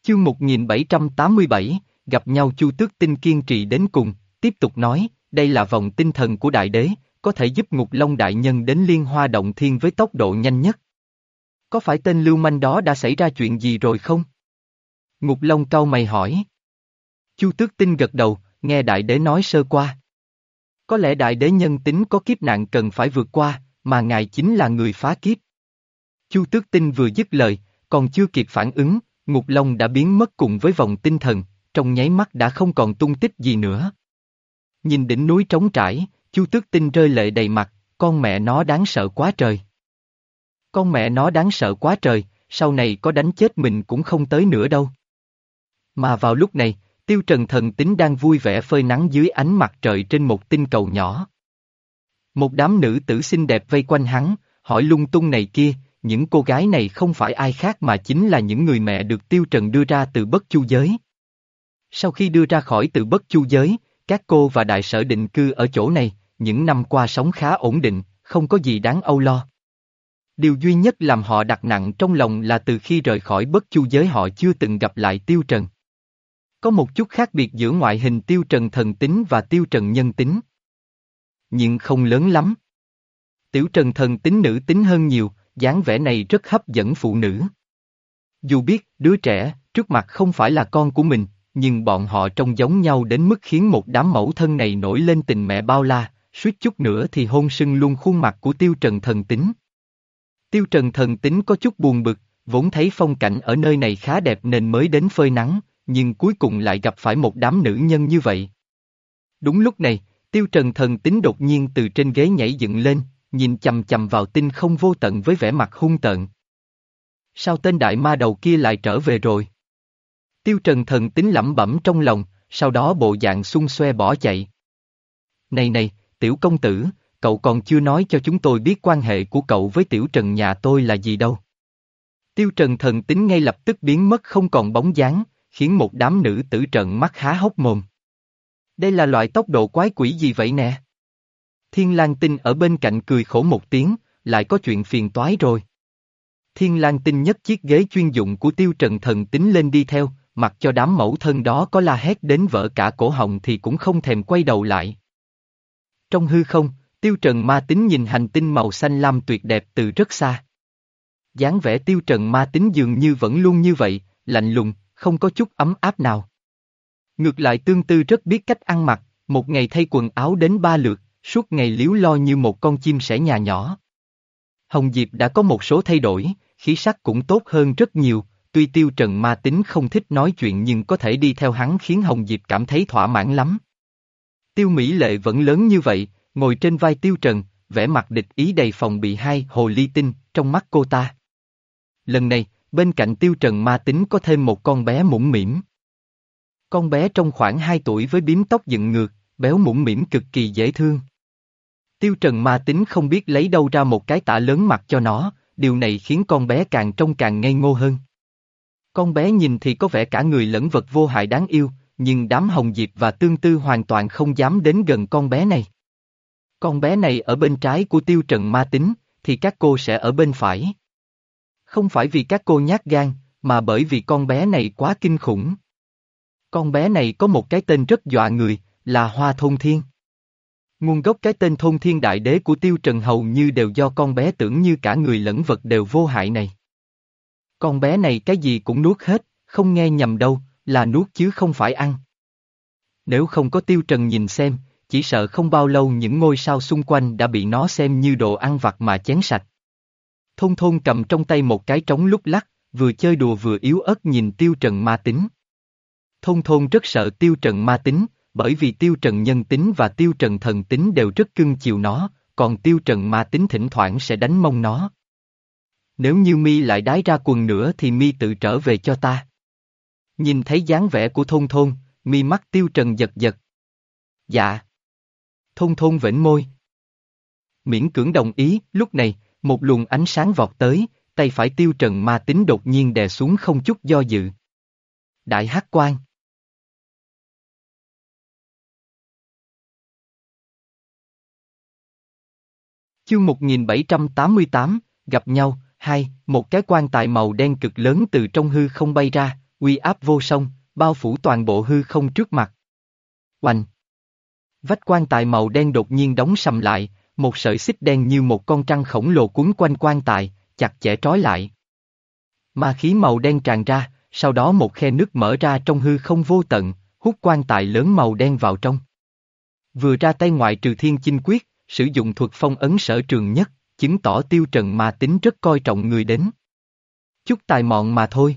Chương 1787, gặp nhau Chu Tước Tinh kiên trì đến cùng, tiếp tục nói, đây là vòng tinh thần của Đại Đế, có thể giúp Ngục Long Đại Nhân đến Liên Hoa Động Thiên với tốc độ nhanh nhất. Có phải tên lưu manh đó đã xảy ra chuyện gì rồi không? Ngục Long cau mày hỏi. Chu Tước Tinh gật đầu, nghe Đại Đế nói sơ qua. Có lẽ Đại Đế nhân tính có kiếp nạn cần phải vượt qua, mà Ngài chính là người phá kiếp. Chu Tước Tinh vừa dứt lời, còn chưa kịp phản ứng, Ngục Long đã biến mất cùng với vòng tinh thần, trong nháy mắt đã không còn tung tích gì nữa. Nhìn đỉnh núi trống trải, Chu Tước Tinh rơi lệ đầy mặt, con mẹ nó đáng sợ quá trời. Con mẹ nó đáng sợ quá trời, sau này có đánh chết mình cũng không tới nữa đâu. Mà vào lúc này, Tiêu Trần thần tính đang vui vẻ phơi nắng dưới ánh mặt trời trên một tinh cầu nhỏ. Một đám nữ tử xinh đẹp vây quanh hắn, hỏi lung tung này kia, những cô gái này không phải ai khác mà chính là những người mẹ được Tiêu Trần đưa ra từ bất chu giới. Sau khi đưa ra khỏi từ bất chu giới, các cô và đại sở định cư ở chỗ này, những năm qua sống khá ổn định, không có gì đáng âu lo. Điều duy nhất làm họ đặt nặng trong lòng là từ khi rời khỏi bất chu giới họ chưa từng gặp lại Tiêu Trần. Có một chút khác biệt giữa ngoại hình Tiêu Trần thần tính và Tiêu Trần nhân tính. Nhưng không lớn lắm. Tiểu Trần thần tính nữ tính hơn nhiều, dáng vẻ này rất hấp dẫn phụ nữ. Dù biết đứa trẻ trước mặt không phải là con của mình, nhưng bọn họ trông giống nhau đến mức khiến một đám mẫu thân này nổi lên tình mẹ bao la, suýt chút nữa thì hôn sưng luôn khuôn mặt của Tiêu Trần thần tính. Tiêu Trần thần tính có chút buồn bực, vốn thấy phong cảnh ở nơi này khá đẹp nên mới đến phơi nắng, nhưng cuối cùng lại gặp phải một đám nữ nhân như vậy. Đúng lúc này, Tiêu Trần thần tính đột nhiên từ trên ghế nhảy dựng lên, nhìn chầm chầm vào tinh không vô tận với vẻ mặt hung tợn. Sao tên đại ma đầu kia lại trở về rồi? Tiêu Trần thần tính lẩm bẩm trong lòng, sau đó bộ dạng xung xoe bỏ chạy. Này này, tiểu công tử, cậu còn chưa nói cho chúng tôi biết quan hệ của cậu với tiểu trần nhà tôi là gì đâu. Tiêu trần thần tính ngay lập tức biến mất không còn bóng dáng, khiến một đám nữ tử trận mắt há hốc mồm. Đây là loại tốc độ quái quỷ gì vậy nè? Thiên lang tinh ở bên cạnh cười khổ một tiếng, lại có chuyện phiền toái rồi. Thiên lang tinh nhấc chiếc ghế chuyên dụng của tiêu trần thần tính lên đi theo, mặc cho đám mẫu thân đó có la hét đến vỡ cả cổ họng thì cũng không thèm quay đầu lại. Trong hư không, tiêu trần ma tính nhìn hành tinh màu xanh lam tuyệt đẹp từ rất xa. dáng vẻ tiêu trần ma tính dường như vẫn luôn như vậy, lạnh lùng, không có chút ấm áp nào. Ngược lại tương tư rất biết cách ăn mặc, một ngày thay quần áo đến ba lượt, suốt ngày liếu lo như một con chim sẻ nhà nhỏ. Hồng Diệp đã có một số thay đổi, khí sắc cũng tốt hơn rất nhiều, tuy tiêu trần ma tính không thích nói chuyện nhưng có thể đi theo hắn khiến Hồng Diệp cảm thấy thỏa mãn lắm. Tiêu Mỹ Lệ vẫn lớn như vậy, ngồi trên vai Tiêu Trần, vẻ mặt địch ý đầy phòng bị hai hồ ly tinh, trong mắt cô ta. Lần này, bên cạnh Tiêu Trần ma tính có thêm một con bé mũm mỉm. Con bé trong khoảng 2 tuổi với bím tóc dựng ngược, béo mũm mỉm cực kỳ dễ thương. Tiêu Trần ma tính không biết lấy đâu ra một cái tả lớn mặt cho nó, điều này khiến con bé càng trông càng ngây ngô hơn. Con bé nhìn thì có vẻ cả người lẫn vật vô hại đáng yêu, nhưng đám hồng diệp và tương tư hoàn toàn không dám đến gần con bé này. Con bé này ở bên trái của tiêu trần ma tính, thì các cô sẽ ở bên phải. Không phải vì các cô nhát gan, mà bởi vì con bé này quá kinh khủng. Con bé này có một cái tên rất dọa người, là Hoa Thôn Thiên. Nguồn gốc cái tên Thôn Thiên Đại Đế của Tiêu Trần hầu như đều do con bé tưởng như cả người lẫn vật đều vô hại này. Con bé này cái gì cũng nuốt hết, không nghe nhầm đâu, là nuốt chứ không phải ăn. Nếu không có Tiêu Trần nhìn xem, chỉ sợ không bao lâu những ngôi sao xung quanh đã bị nó xem như đồ ăn vặt mà chén sạch. Thôn thôn cầm trong tay một cái trống lúc lắc, vừa chơi đùa vừa yếu ớt nhìn tiêu trần ma tính. Thôn thôn rất sợ tiêu trần ma tính, bởi vì tiêu trần nhân tính và tiêu trần thần tính đều rất cưng chiều nó, còn tiêu trần ma tính thỉnh thoảng sẽ đánh mông nó. Nếu như mi lại đái ra quần nữa thì mi tự trở về cho ta. Nhìn thấy dáng vẻ của thôn thôn, mi mắt tiêu trần giật giật. Dạ. Thôn thôn vểnh môi. Miễn cưỡng đồng ý, lúc này, một luồng ánh sáng vọt tới, tay phải tiêu trần ma tính đột nhiên đè xuống không chút do dự, Đại Hắc Quan Chương 1788, gặp nhau, hai, một cái quan tài màu đen cực lớn từ trong hư không bay ra, uy áp vô song, bao phủ toàn bộ hư không trước mặt. Oanh! Vách quan tài màu đen đột nhiên đóng sầm lại, một sợi xích đen như một con trăng khổng lồ cuốn quanh quan tài, chặt chẽ trói lại. Ma khí màu đen tràn ra, sau đó một khe nước mở ra trong hư không vô tận, hút quan tài lớn màu đen vào trong. Vừa ra tay ngoại trừ thiên chinh quyết, sử dụng thuật phong ấn sở trường nhất, chứng tỏ tiêu trần mà tính rất coi trọng người đến. Chút tài mọn mà thôi.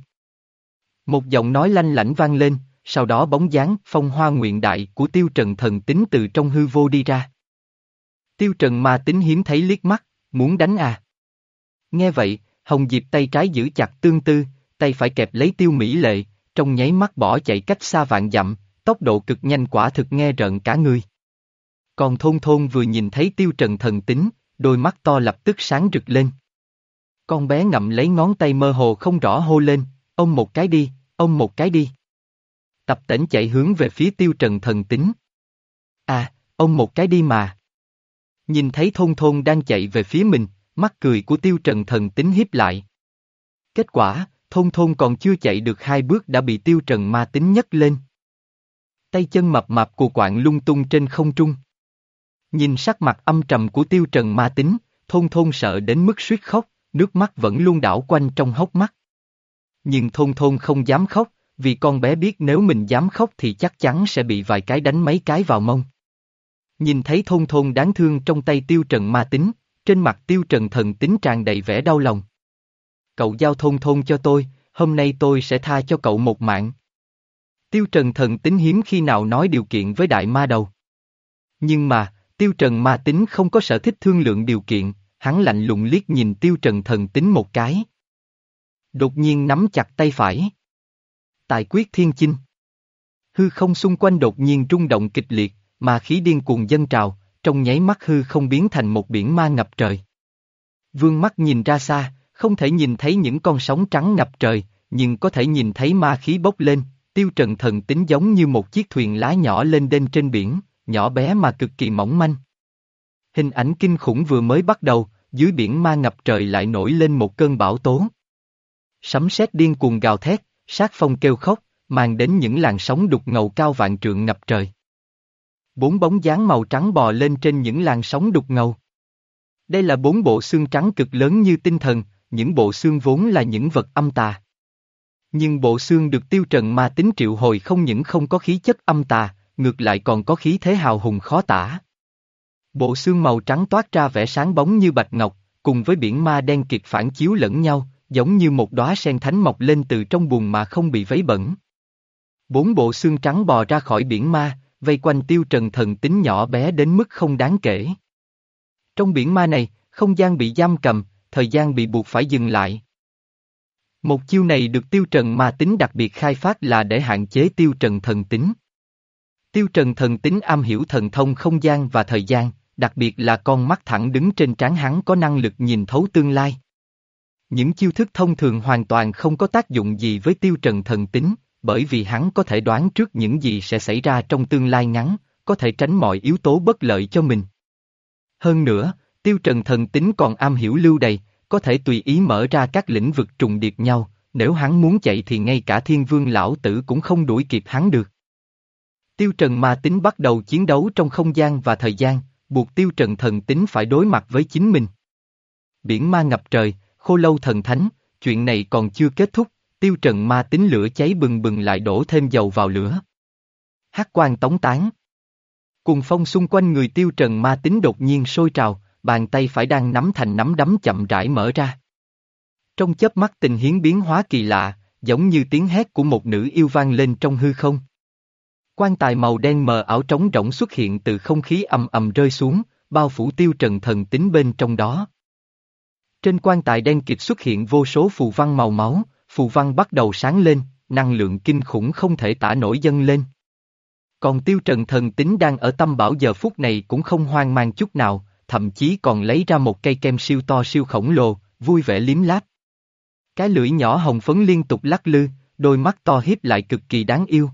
Một giọng nói lanh lảnh vang lên, sau đó bóng dáng phong hoa nguyện đại của tiêu trần thần tính từ trong hư vô đi ra. Tiêu trần mà tính hiếm thấy liếc mắt, muốn đánh à. Nghe vậy, Hồng Diệp tay trái giữ chặt tương tư, tay phải kẹp lấy tiêu mỹ lệ, trong nháy mắt bỏ chạy cách xa vạn dặm, tốc độ cực nhanh quả thực nghe rợn cả người. Còn thôn thôn vừa nhìn thấy tiêu trần thần tính, đôi mắt to lập tức sáng rực lên. Con bé ngậm lấy ngón tay mơ hồ không rõ hô lên, ông một cái đi, ông một cái đi. Tập tỉnh chạy hướng về phía tiêu trần thần tính. À, ông một cái đi mà. Nhìn thấy thôn thôn đang chạy về phía mình, mắt cười của tiêu trần thần tính hiếp lại. Kết quả, thôn thôn còn chưa chạy được hai bước đã bị tiêu trần ma tính nhấc lên. Tay chân mập mạp của quạng lung tung trên không trung. Nhìn sắc mặt âm trầm của tiêu trần ma tính, thôn thôn sợ đến mức suýt khóc, nước mắt vẫn luôn đảo quanh trong hốc mắt. Nhưng thôn thôn không dám khóc, vì con bé biết nếu mình dám khóc thì chắc chắn sẽ bị vài cái đánh mấy cái vào mông. Nhìn thấy thôn thôn đáng thương trong tay tiêu trần ma tính, trên mặt tiêu trần thần tính tràn đầy vẻ đau lòng. Cậu giao thôn thôn cho tôi, hôm nay tôi sẽ tha cho cậu một mạng. Tiêu trần thần tính hiếm khi nào nói điều kiện với đại ma đầu. Nhưng mà, tiêu trần ma tính không có sở thích thương lượng điều kiện, hắn lạnh lùng liếc nhìn tiêu trần thần tính một cái. Đột nhiên nắm chặt tay phải. Tài quyết thiên chinh. Hư không xung quanh đột nhiên rung động kịch liệt, mà khí điên cuồng dân trào, trong nháy mắt hư không biến thành một biển ma ngập trời. Vương mắt nhìn ra xa, không thể nhìn thấy những con sóng trắng ngập trời, nhưng có thể nhìn thấy ma khí bốc lên, tiêu trần thần tính giống như một chiếc thuyền lá nhỏ lên đên trên biển, nhỏ bé mà cực kỳ mỏng manh. Hình ảnh kinh khủng vừa mới bắt đầu, dưới biển ma ngập trời lại nổi lên một cơn bão tố. Sấm sét điên cuồng gào thét, sát phong kêu khóc, mang đến những làn sóng đục ngầu cao vạn trượng ngập trời. Bốn bóng dáng màu trắng bò lên trên những làn sóng đục ngầu. Đây là bốn bộ xương trắng cực lớn như tinh thần, những bộ xương vốn là những vật âm tà. Nhưng bộ xương được tiêu trần ma tính triệu hồi không những không có khí chất âm tà, ngược lại còn có khí thế hào hùng khó tả. Bộ xương màu trắng toát ra vẻ sáng bóng như bạch ngọc, cùng với biển ma đen kịt phản chiếu lẫn nhau, giống như một đóa sen thánh mọc lên từ trong bùn mà không bị vấy bẩn. Bốn bộ xương trắng bò ra khỏi biển ma, vây quanh tiêu trần thần tính nhỏ bé đến mức không đáng kể. Trong biển ma này, không gian bị giam cầm, thời gian bị buộc phải dừng lại. Một chiêu này được tiêu trần ma tính đặc biệt khai phát là để hạn chế tiêu trần thần tính. Tiêu trần thần tính am hiểu thần thông không gian và thời gian, đặc biệt là con mắt thẳng đứng trên trán hắn có năng lực nhìn thấu tương lai. Những chiêu thức thông thường hoàn toàn không có tác dụng gì với tiêu trần thần tính, bởi vì hắn có thể đoán trước những gì sẽ xảy ra trong tương lai ngắn, có thể tránh mọi yếu tố bất lợi cho mình. Hơn nữa, tiêu trần thần tính còn am hiểu lưu đầy, có thể tùy ý mở ra các lĩnh vực trùng điệp nhau, nếu hắn muốn chạy thì ngay cả thiên vương lão tử cũng không đuổi kịp hắn được. Tiêu trần ma tính bắt đầu chiến đấu trong không gian và thời gian, buộc tiêu trần thần tính phải đối mặt với chính mình. Biển ma ngập trời, khô lâu thần thánh, chuyện này còn chưa kết thúc, tiêu trần ma tính lửa cháy bừng bừng lại đổ thêm dầu vào lửa. Hát quan tống tán. Cùng phong xung quanh người tiêu trần ma tính đột nhiên sôi trào, bàn tay phải đang nắm thành nắm đấm chậm rãi mở ra. Trong chớp mắt tình hiến biến hóa kỳ lạ, giống như tiếng hét của một nữ yêu vang lên trong hư không. Quan tài màu đen mờ ảo trống rỗng xuất hiện từ không khí ầm ầm rơi xuống, bao phủ tiêu trần thần tính bên trong đó. Trên quan tài đen kịch xuất hiện vô số phù văn màu máu, phù văn bắt đầu sáng lên, năng lượng kinh khủng không thể tả nổi dâng lên. Còn tiêu trần thần tính đang ở tâm bảo giờ phút này cũng không hoang mang chút nào, thậm chí còn lấy ra một cây kem siêu to siêu khổng lồ, vui vẻ liếm láp. Cái lưỡi nhỏ hồng phấn liên tục lắc lư, đôi mắt to hiếp lại cực kỳ đáng yêu.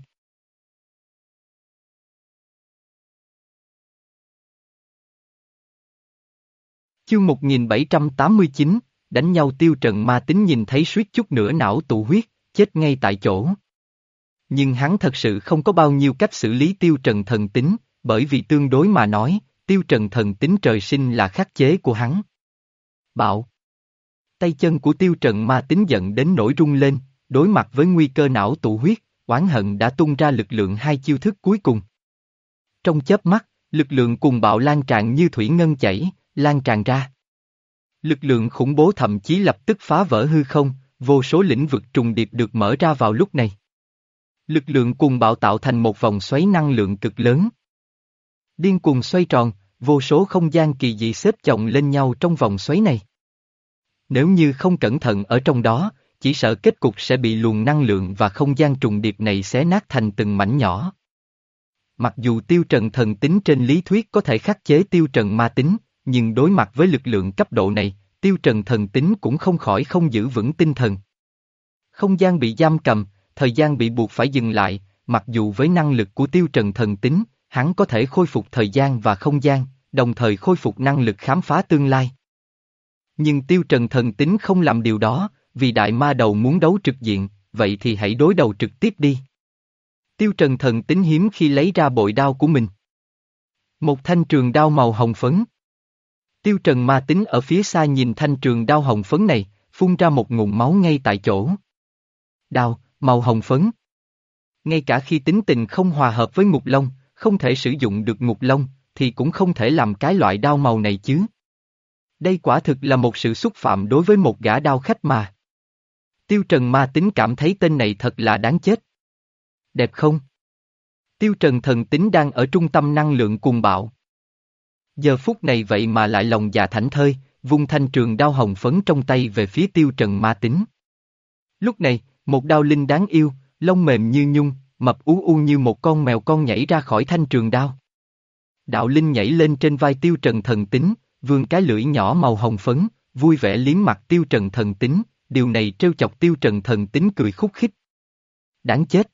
Chương 1789, đánh nhau tiêu trần ma tính nhìn thấy suýt chút nữa não tụ huyết, chết ngay tại chỗ. Nhưng hắn thật sự không có bao nhiêu cách xử lý tiêu trần thần tính, bởi vì tương đối mà nói, tiêu trần thần tính trời sinh là khắc chế của hắn. Bạo Tay chân của tiêu trần ma tính giận đến nổi rung lên, đối mặt với nguy cơ não tụ huyết, oán hận đã tung ra lực lượng hai chiêu thức cuối cùng. Trong chớp mắt, lực lượng cùng bạo lan tràn như thủy ngân chảy, lan tràn ra. Lực lượng khủng bố thậm chí lập tức phá vỡ hư không, vô số lĩnh vực trùng điệp được mở ra vào lúc này. Lực lượng cùng bạo tạo thành một vòng xoáy năng lượng cực lớn. Điên cuồng xoay tròn, vô số không gian kỳ dị xếp chồng lên nhau trong vòng xoáy này. Nếu như không cẩn thận ở trong đó, chỉ sợ kết cục sẽ bị luồng năng lượng và không gian trùng điệp này xé nát thành từng mảnh nhỏ. Mặc dù tiêu trần thần tính trên lý thuyết có thể khắc chế tiêu trần ma tính, nhưng đối mặt với lực lượng cấp độ này, tiêu trần thần tính cũng không khỏi không giữ vững tinh thần. Không gian bị giam cầm, thời gian bị buộc phải dừng lại, mặc dù với năng lực của tiêu trần thần tính, hắn có thể khôi phục thời gian và không gian, đồng thời khôi phục năng lực khám phá tương lai. Nhưng tiêu trần thần tính không làm điều đó, vì đại ma đầu muốn đấu trực diện, vậy thì hãy đối đầu trực tiếp đi. Tiêu trần thần tính hiếm khi lấy ra bội đao của mình. Một thanh trường đao màu hồng phấn. Tiêu trần ma tính ở phía xa nhìn thanh trường đao hồng phấn này, phun ra một ngụm máu ngay tại chỗ. Đao, màu hồng phấn. Ngay cả khi tính tình không hòa hợp với ngục lông, không thể sử dụng được ngục lông, thì cũng không thể làm cái loại đao màu này chứ. Đây quả thực là một sự xúc phạm đối với một gã đao khách mà. Tiêu Trần ma tính cảm thấy tên này thật là đáng chết. Đẹp không? Tiêu Trần thần tính đang ở trung tâm năng lượng cuồng bạo. Giờ phút này vậy mà lại lòng già thảnh thơi, vung thanh trường đao hồng phấn trong tay về phía Tiêu Trần ma tính. Lúc này, một đao linh đáng yêu, lông mềm như nhung, mập ú u như một con mèo con nhảy ra khỏi thanh trường đao. Đạo linh nhảy lên trên vai Tiêu Trần thần tính, vươn cái lưỡi nhỏ màu hồng phấn, vui vẻ liếm mặt Tiêu Trần thần tính, điều này trêu chọc Tiêu Trần thần tính cười khúc khích. Đáng chết!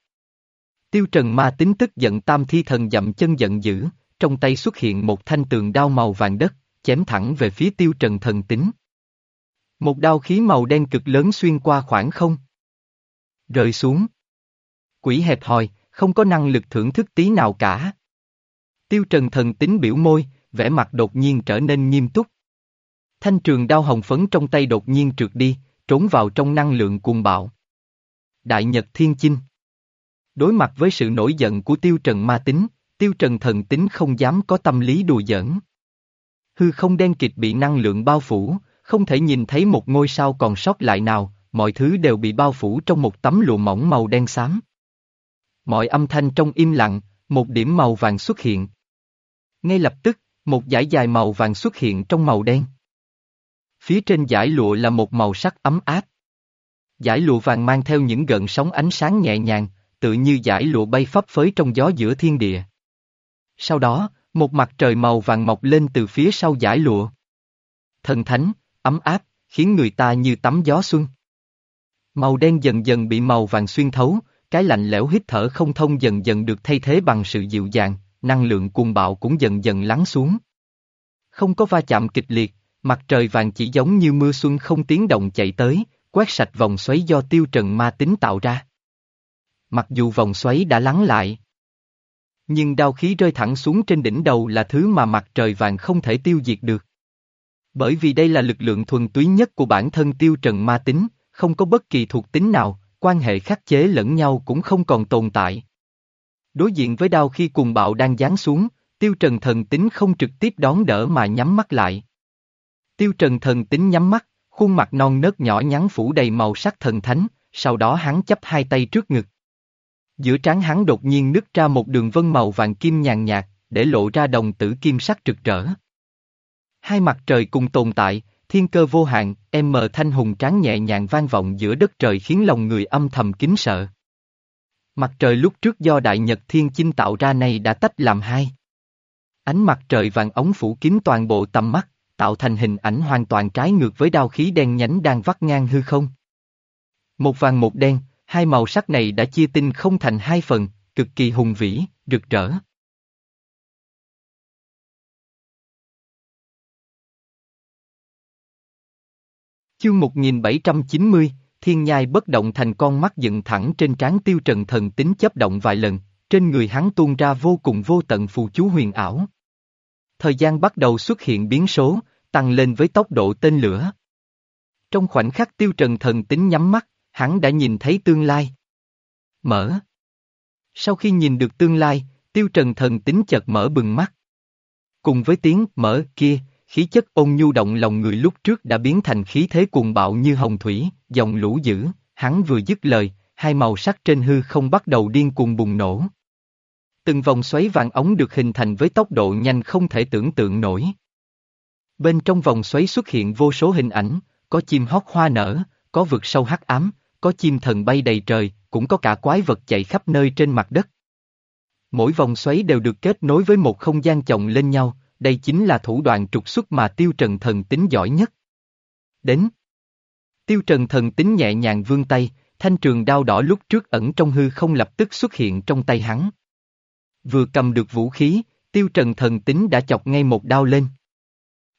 Tiêu Trần ma tính tức giận tam thi thần dậm chân giận dữ, trong tay xuất hiện một thanh tường đao màu vàng đất, chém thẳng về phía Tiêu Trần thần tính. Một đao khí màu đen cực lớn xuyên qua khoảng không. Rơi xuống. Quỷ hẹp hòi, không có năng lực thưởng thức tí nào cả. Tiêu Trần thần tính biểu môi, vẻ mặt đột nhiên trở nên nghiêm túc. Thanh trường đao hồng phấn trong tay đột nhiên trượt đi, trốn vào trong năng lượng cuồng bạo. Đại Nhật Thiên Chinh Đối mặt với sự nổi giận của Tiêu Trần ma tính, Tiêu Trần thần tính không dám có tâm lý đùa giỡn. Hư không đen kịch bị năng lượng bao phủ, không thể nhìn thấy một ngôi sao còn sót lại nào, mọi thứ đều bị bao phủ trong một tấm lụa mỏng màu đen xám. Mọi âm thanh trong im lặng, một điểm màu vàng xuất hiện. Ngay lập tức, một dải dài màu vàng xuất hiện trong màu đen. Phía trên dải lụa là một màu sắc ấm áp. Dải lụa vàng mang theo những gợn sóng ánh sáng nhẹ nhàng, tự như dải lụa bay phấp phới trong gió giữa thiên địa. Sau đó, một mặt trời màu vàng mọc lên từ phía sau giải lụa. Thần thánh, ấm áp, khiến người ta như tắm gió xuân. Màu đen dần dần bị màu vàng xuyên thấu, cái lạnh lẽo hít thở không thông dần dần được thay thế bằng sự dịu dàng, năng lượng cuồng bạo cũng dần dần lắng xuống. Không có va chạm kịch liệt, mặt trời vàng chỉ giống như mưa xuân không tiếng động chạy tới, quét sạch vòng xoáy do tiêu trần ma tính tạo ra. Mặc dù vòng xoáy đã lắng lại, nhưng đao khí rơi thẳng xuống trên đỉnh đầu là thứ mà mặt trời vàng không thể tiêu diệt được. Bởi vì đây là lực lượng thuần túy nhất của bản thân tiêu trần ma tính, không có bất kỳ thuộc tính nào, quan hệ khắc chế lẫn nhau cũng không còn tồn tại. Đối diện với đao khi cùng bạo đang giáng xuống, tiêu trần thần tính không trực tiếp đón đỡ mà nhắm mắt lại. Tiêu trần thần tính nhắm mắt, khuôn mặt non nớt nhỏ nhắn phủ đầy màu sắc thần thánh, sau đó hắn chấp hai tay trước ngực. Giữa trán hắn đột nhiên nứt ra một đường vân màu vàng kim nhàn nhạt, để lộ ra đồng tử kim sắc rực rỡ. Hai mặt trời cùng tồn tại, thiên cơ vô hạn, em mờ thanh hùng tráng nhẹ nhàng vang vọng giữa đất trời khiến lòng người âm thầm kính sợ. Mặt trời lúc trước do Đại Nhật Thiên Chinh tạo ra này đã tách làm hai. Ánh mặt trời vàng ống phủ kín toàn bộ tầm mắt, tạo thành hình ảnh hoàn toàn trái ngược với đao khí đen nhánh đang vắt ngang hư không. Một vàng một đen, hai màu sắc này đã chia tinh không thành hai phần, cực kỳ hùng vĩ, rực rỡ. Chương 1790, thiên nhai bất động thành con mắt dựng thẳng trên trán tiêu trần thần tính chấp động vài lần, trên người hắn tuôn ra vô cùng vô tận phù chú huyền ảo. Thời gian bắt đầu xuất hiện biến số, tăng lên với tốc độ tên lửa. Trong khoảnh khắc tiêu trần thần tính nhắm mắt, hắn đã nhìn thấy tương lai. Mở. Sau khi nhìn được tương lai, tiêu trần thần tính chợt mở bừng mắt. Cùng với tiếng mở kia, khí chất ôn nhu động lòng người lúc trước đã biến thành khí thế cuồng bạo như hồng thủy, dòng lũ dữ, hắn vừa dứt lời, hai màu sắc trên hư không bắt đầu điên cuồng bùng nổ. Từng vòng xoáy vàng ống được hình thành với tốc độ nhanh không thể tưởng tượng nổi. Bên trong vòng xoáy xuất hiện vô số hình ảnh, có chim hót hoa nở, có vực sâu hắc ám, có chim thần bay đầy trời, cũng có cả quái vật chạy khắp nơi trên mặt đất. Mỗi vòng xoáy đều được kết nối với một không gian chồng lên nhau, đây chính là thủ đoạn trục xuất mà tiêu trần thần tính giỏi nhất. Đến. Tiêu trần thần tính nhẹ nhàng vươn tay, thanh trường đao đỏ lúc trước ẩn trong hư không lập tức xuất hiện trong tay hắn. Vừa cầm được vũ khí, tiêu trần thần tính đã chọc ngay một đao lên.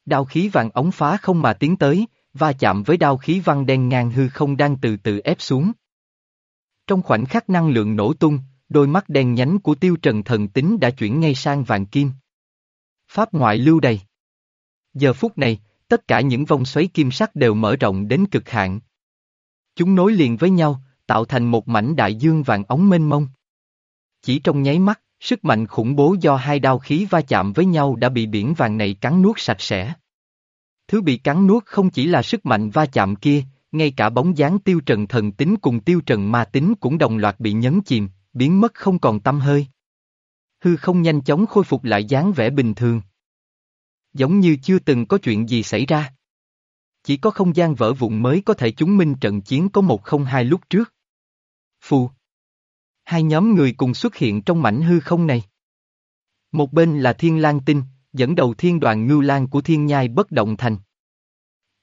Đao khí vàng ống phá không mà tiến tới, va chạm với đao khí văn đen ngang hư không đang từ từ ép xuống. Trong khoảnh khắc năng lượng nổ tung, đôi mắt đen nhánh của tiêu trần thần tính đã chuyển ngay sang vàng kim. Pháp ngoại lưu đầy. Giờ phút này, tất cả những vòng xoáy kim sắc đều mở rộng đến cực hạn. Chúng nối liền với nhau, tạo thành một mảnh đại dương vàng ống mênh mông. Chỉ trong nháy mắt, sức mạnh khủng bố do hai đao khí va chạm với nhau đã bị biển vàng này cắn nuốt sạch sẽ. Thứ bị cắn nuốt không chỉ là sức mạnh va chạm kia, ngay cả bóng dáng tiêu trần thần tính cùng tiêu trần ma tính cũng đồng loạt bị nhấn chìm, biến mất không còn tâm hơi. Hư không nhanh chóng khôi phục lại dáng vẻ bình thường. Giống như chưa từng có chuyện gì xảy ra. Chỉ có không gian vỡ vụn mới có thể chứng minh trận chiến có một không hai lúc trước. Phù. Hai nhóm người cùng xuất hiện trong mảnh hư không này. Một bên là Thiên Lang Tinh, dẫn đầu thiên đoàn ngưu lang của thiên nhai bất động thành.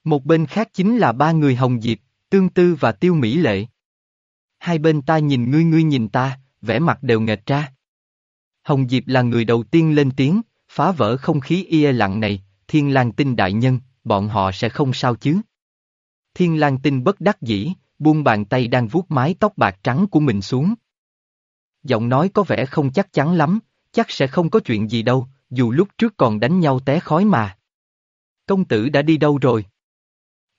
Một bên khác chính là ba người Hồng Diệp, Tương Tư và Tiêu Mỹ Lệ. Hai bên ta nhìn ngươi ngươi nhìn ta, vẻ mặt đều nghệt ra. Hồng Diệp là người đầu tiên lên tiếng, phá vỡ không khí yên lặng này, Thiên Lang Tinh đại nhân, bọn họ sẽ không sao chứ. Thiên Lang Tinh bất đắc dĩ, buông bàn tay đang vuốt mái tóc bạc trắng của mình xuống. Giọng nói có vẻ không chắc chắn lắm, chắc sẽ không có chuyện gì đâu, dù lúc trước còn đánh nhau té khói mà. Công tử đã đi đâu rồi?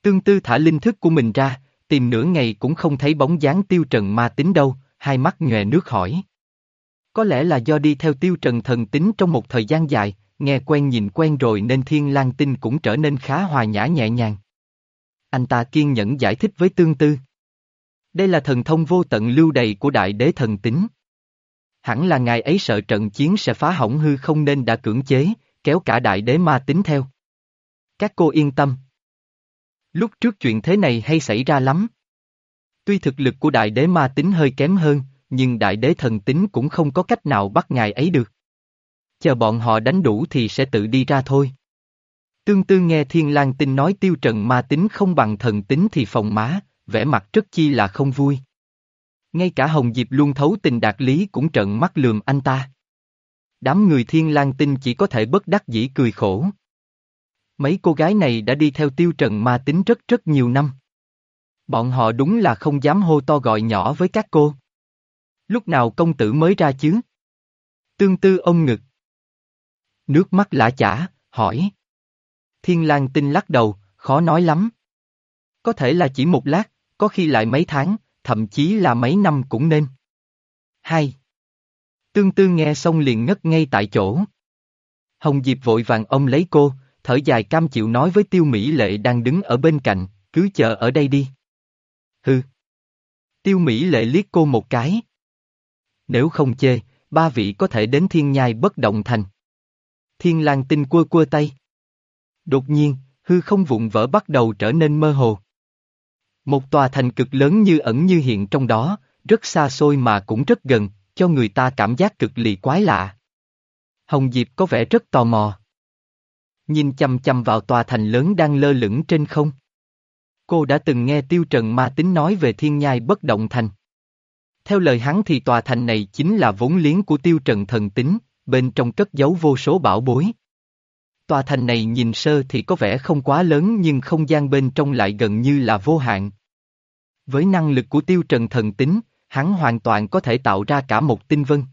Tương tư thả linh thức của mình ra, tìm nửa ngày cũng không thấy bóng dáng tiêu trần ma tính đâu, hai mắt nhòe nước hỏi. Có lẽ là do đi theo tiêu trần thần tính trong một thời gian dài, nghe quen nhìn quen rồi nên thiên lang tinh cũng trở nên khá hòa nhã nhẹ nhàng. Anh ta kiên nhẫn giải thích với tương tư. Đây là thần thông vô tận lưu đầy của đại đế thần tính. Hẳn là ngài ấy sợ trận chiến sẽ phá hỏng hư không nên đã cưỡng chế, kéo cả đại đế ma tính theo. Các cô yên tâm. Lúc trước chuyện thế này hay xảy ra lắm. Tuy thực lực của đại đế ma tính hơi kém hơn, nhưng đại đế thần tính cũng không có cách nào bắt ngài ấy được. Chờ bọn họ đánh đủ thì sẽ tự đi ra thôi. Tương tư nghe Thiên lang tinh nói tiêu trần ma tính không bằng thần tính thì phòng má, vẻ mặt rất chi là không vui. Ngay cả Hồng Diệp luôn thấu tình đạt lý cũng trợn mắt lườm anh ta. Đám người thiên lang tinh chỉ có thể bất đắc dĩ cười khổ. Mấy cô gái này đã đi theo tiêu trần ma tính rất rất nhiều năm. Bọn họ đúng là không dám hô to gọi nhỏ với các cô. Lúc nào công tử mới ra chứ? Tương tư ông ngực. Nước mắt lã chả, hỏi. Thiên lang tinh lắc đầu, khó nói lắm. Có thể là chỉ một lát, có khi lại mấy tháng, thậm chí là mấy năm cũng nên. Hai. Tương tư nghe xong liền ngất ngay tại chỗ. Hồng Diệp vội vàng ông lấy cô, thở dài cam chịu nói với Tiêu Mỹ Lệ đang đứng ở bên cạnh, cứ chờ ở đây đi. Hừ. Tiêu Mỹ Lệ liếc cô một cái. Nếu không chê, ba vị có thể đến thiên nhai bất động thành. Thiên lang tinh quơ quơ tay. Đột nhiên, hư không vụn vỡ bắt đầu trở nên mơ hồ. Một tòa thành cực lớn như ẩn như hiện trong đó, rất xa xôi mà cũng rất gần, cho người ta cảm giác cực lì quái lạ. Hồng Diệp có vẻ rất tò mò. Nhìn chăm chăm vào tòa thành lớn đang lơ lửng trên không. Cô đã từng nghe Tiêu Trần Ma Tính nói về thiên nhai bất động thành. Theo lời hắn thì tòa thành này chính là vốn liếng của tiêu trần thần tính, bên trong cất giấu vô số bảo bối. Tòa thành này nhìn sơ thì có vẻ không quá lớn nhưng không gian bên trong lại gần như là vô hạn. Với năng lực của tiêu trần thần tính, hắn hoàn toàn có thể tạo ra cả một tinh vân.